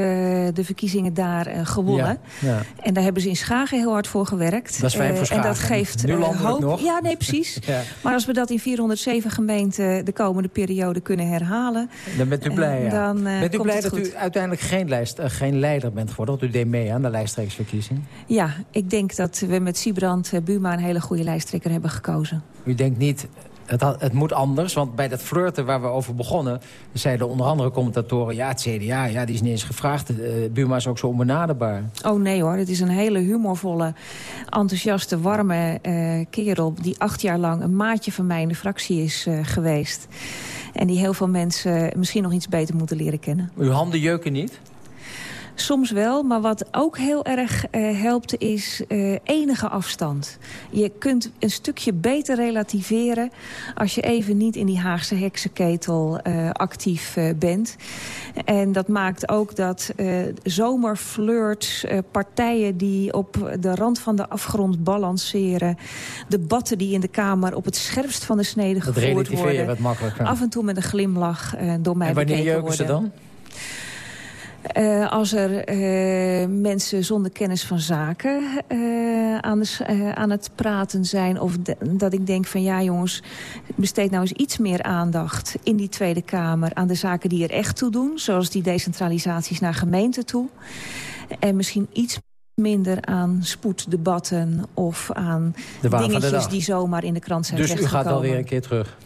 de verkiezingen daar eh, gewonnen. Ja, ja. En daar hebben ze in Schagen heel hard voor gewerkt. Dat is fijn voor Eh, En dat geeft Nu hoop. nog. Ja, nee, precies. Ja. Maar als we dat in 407 gemeenten de komende periode kunnen herhalen... Dan bent u blij, ja. Dan, bent u blij dat goed. u uiteindelijk geen, lijst, geen leider bent geworden? Want u deed mee aan de lijsttrekkersverkiezing. Ja, ik denk dat we met Siebrand Buma een hele goede lijsttrekker hebben gekozen. U denkt niet, het, had- het moet anders. Want bij dat flirten waar we over begonnen... zeiden onder andere commentatoren... ja, het CDA, ja, die is niet eens gevraagd. Eh, Buma is ook zo onbenaderbaar. Oh nee hoor, het is een hele humorvolle, enthousiaste, warme eh, kerel... die acht jaar lang een maatje van mij in de fractie is eh, geweest. En die heel veel mensen misschien nog iets beter moeten leren kennen. Uw handen jeuken niet? Soms wel, maar wat ook heel erg eh, helpt is eh, enige afstand. Je kunt een stukje beter relativeren als je even niet in die Haagse heksenketel eh, actief bent. En dat maakt ook dat zomerflirts, partijen die op de rand van de afgrond balanceren... debatten die in de Kamer op het scherpst van de snede Dat gevoerd worden... wat makkelijker. af en toe met een glimlach door mij en wanneer bekeken jeuken ze worden. dan? Eh, als er eh, mensen zonder kennis van zaken eh, aan, aan het praten zijn... of dat ik denk van ja jongens, besteed nou eens iets meer aandacht... in die Tweede Kamer aan de zaken die er echt toe doen... zoals die decentralisaties naar gemeenten toe. En misschien iets minder aan spoeddebatten of aan dingetjes die zomaar in de krant zijn Dus u gaat wel terechtgekomen. weer een keer terug?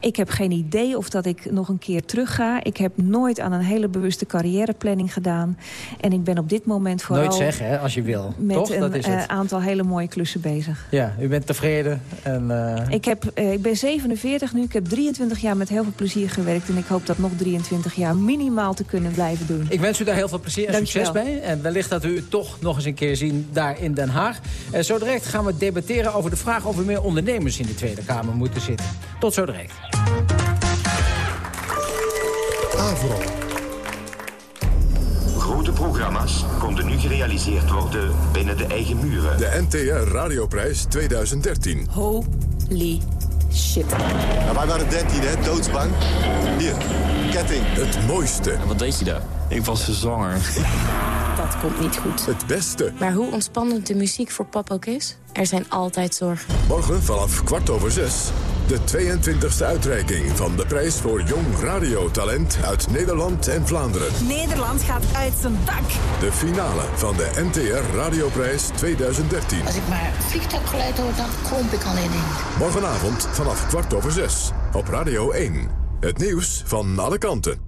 Ik heb geen idee of dat ik nog een keer terug ga. Ik heb nooit aan een hele bewuste carrièreplanning gedaan. En ik ben op dit moment vooral Nooit zeggen, hè, als je wil. met Toch? een Dat is eh, het. aantal hele mooie klussen bezig. Ja, u bent tevreden. En, eh, Ik, heb, eh, ik ben 47 nu. Ik heb 23 jaar met heel veel plezier gewerkt. En ik hoop dat nog 23 jaar minimaal te kunnen blijven doen. Ik wens u daar heel veel plezier en succes bij. En wellicht dat u toch nog eens een keer zien daar in Den Haag. En zo direct gaan we debatteren over de vraag of er meer ondernemers in de Tweede Kamer moeten zitten. Tot zo direct. Avro. Grote programma's konden nu gerealiseerd worden binnen de eigen muren. De NTR Radioprijs 2013. Holy shit. Nou, wij waren 13, hè? Doodsbang. Hier, ketting. Het mooiste. Wat deed je daar? Ik was zwanger. Dat komt niet goed. Het beste. Maar hoe ontspannend de muziek voor pap ook is, er zijn altijd zorgen. Morgen vanaf kwart over zes. De 22e uitreiking van de prijs voor jong radiotalent uit Nederland en Vlaanderen. Nederland gaat uit zijn dak. De finale van de NTR Radioprijs 2013. Als ik maar vliegtuiggeluid hoor, dan kromp ik al in. Morgenavond vanaf kwart over zes. Op Radio 1. Het nieuws van alle kanten.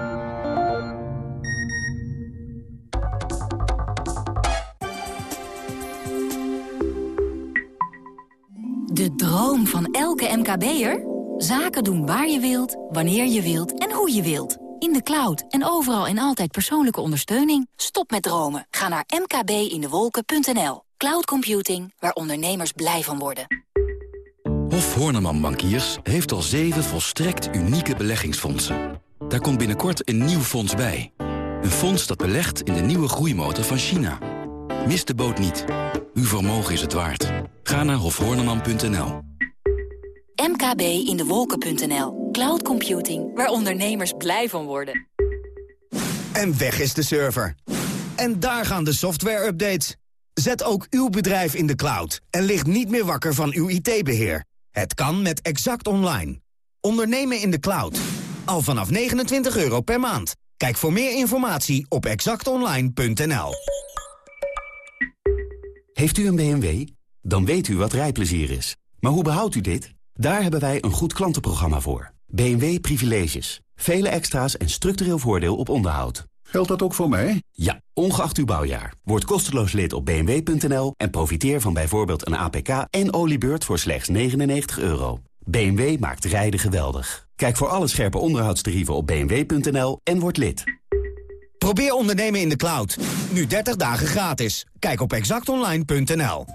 MKB'er? Zaken doen waar je wilt, wanneer je wilt en hoe je wilt. in de cloud en overal en altijd persoonlijke ondersteuning? Stop met dromen. Ga naar mkbindewolken.nl. Cloud computing, waar ondernemers blij van worden. Hof Horneman Bankiers heeft al zeven volstrekt unieke beleggingsfondsen. Daar komt binnenkort een nieuw fonds bij. Een fonds dat belegt in de nieuwe groeimotor van China. Mis de boot niet. Uw vermogen is het waard. Ga naar hofhorneman.nl. mkbindewolken.nl. Cloud computing, waar ondernemers blij van worden. En weg is de server. En daar gaan de software-updates. Zet ook uw bedrijf in de cloud en ligt niet meer wakker van uw IT-beheer. Het kan met Exact Online. Ondernemen in de cloud. Al vanaf 29 euro per maand. Kijk voor meer informatie op exactonline.nl. Heeft u een BMW? Dan weet u wat rijplezier is. Maar hoe behoudt u dit? Daar hebben wij een goed klantenprogramma voor. BMW Privileges. Vele extra's en structureel voordeel op onderhoud. Geldt dat ook voor mij? Ja, ongeacht uw bouwjaar. Word kosteloos lid op bmw.nl en profiteer van bijvoorbeeld een APK en oliebeurt voor slechts 99 euro. BMW maakt rijden geweldig. Kijk voor alle scherpe onderhoudstarieven op bmw.nl en word lid. Probeer ondernemen in de cloud. Nu 30 dagen gratis. Kijk op exactonline.nl.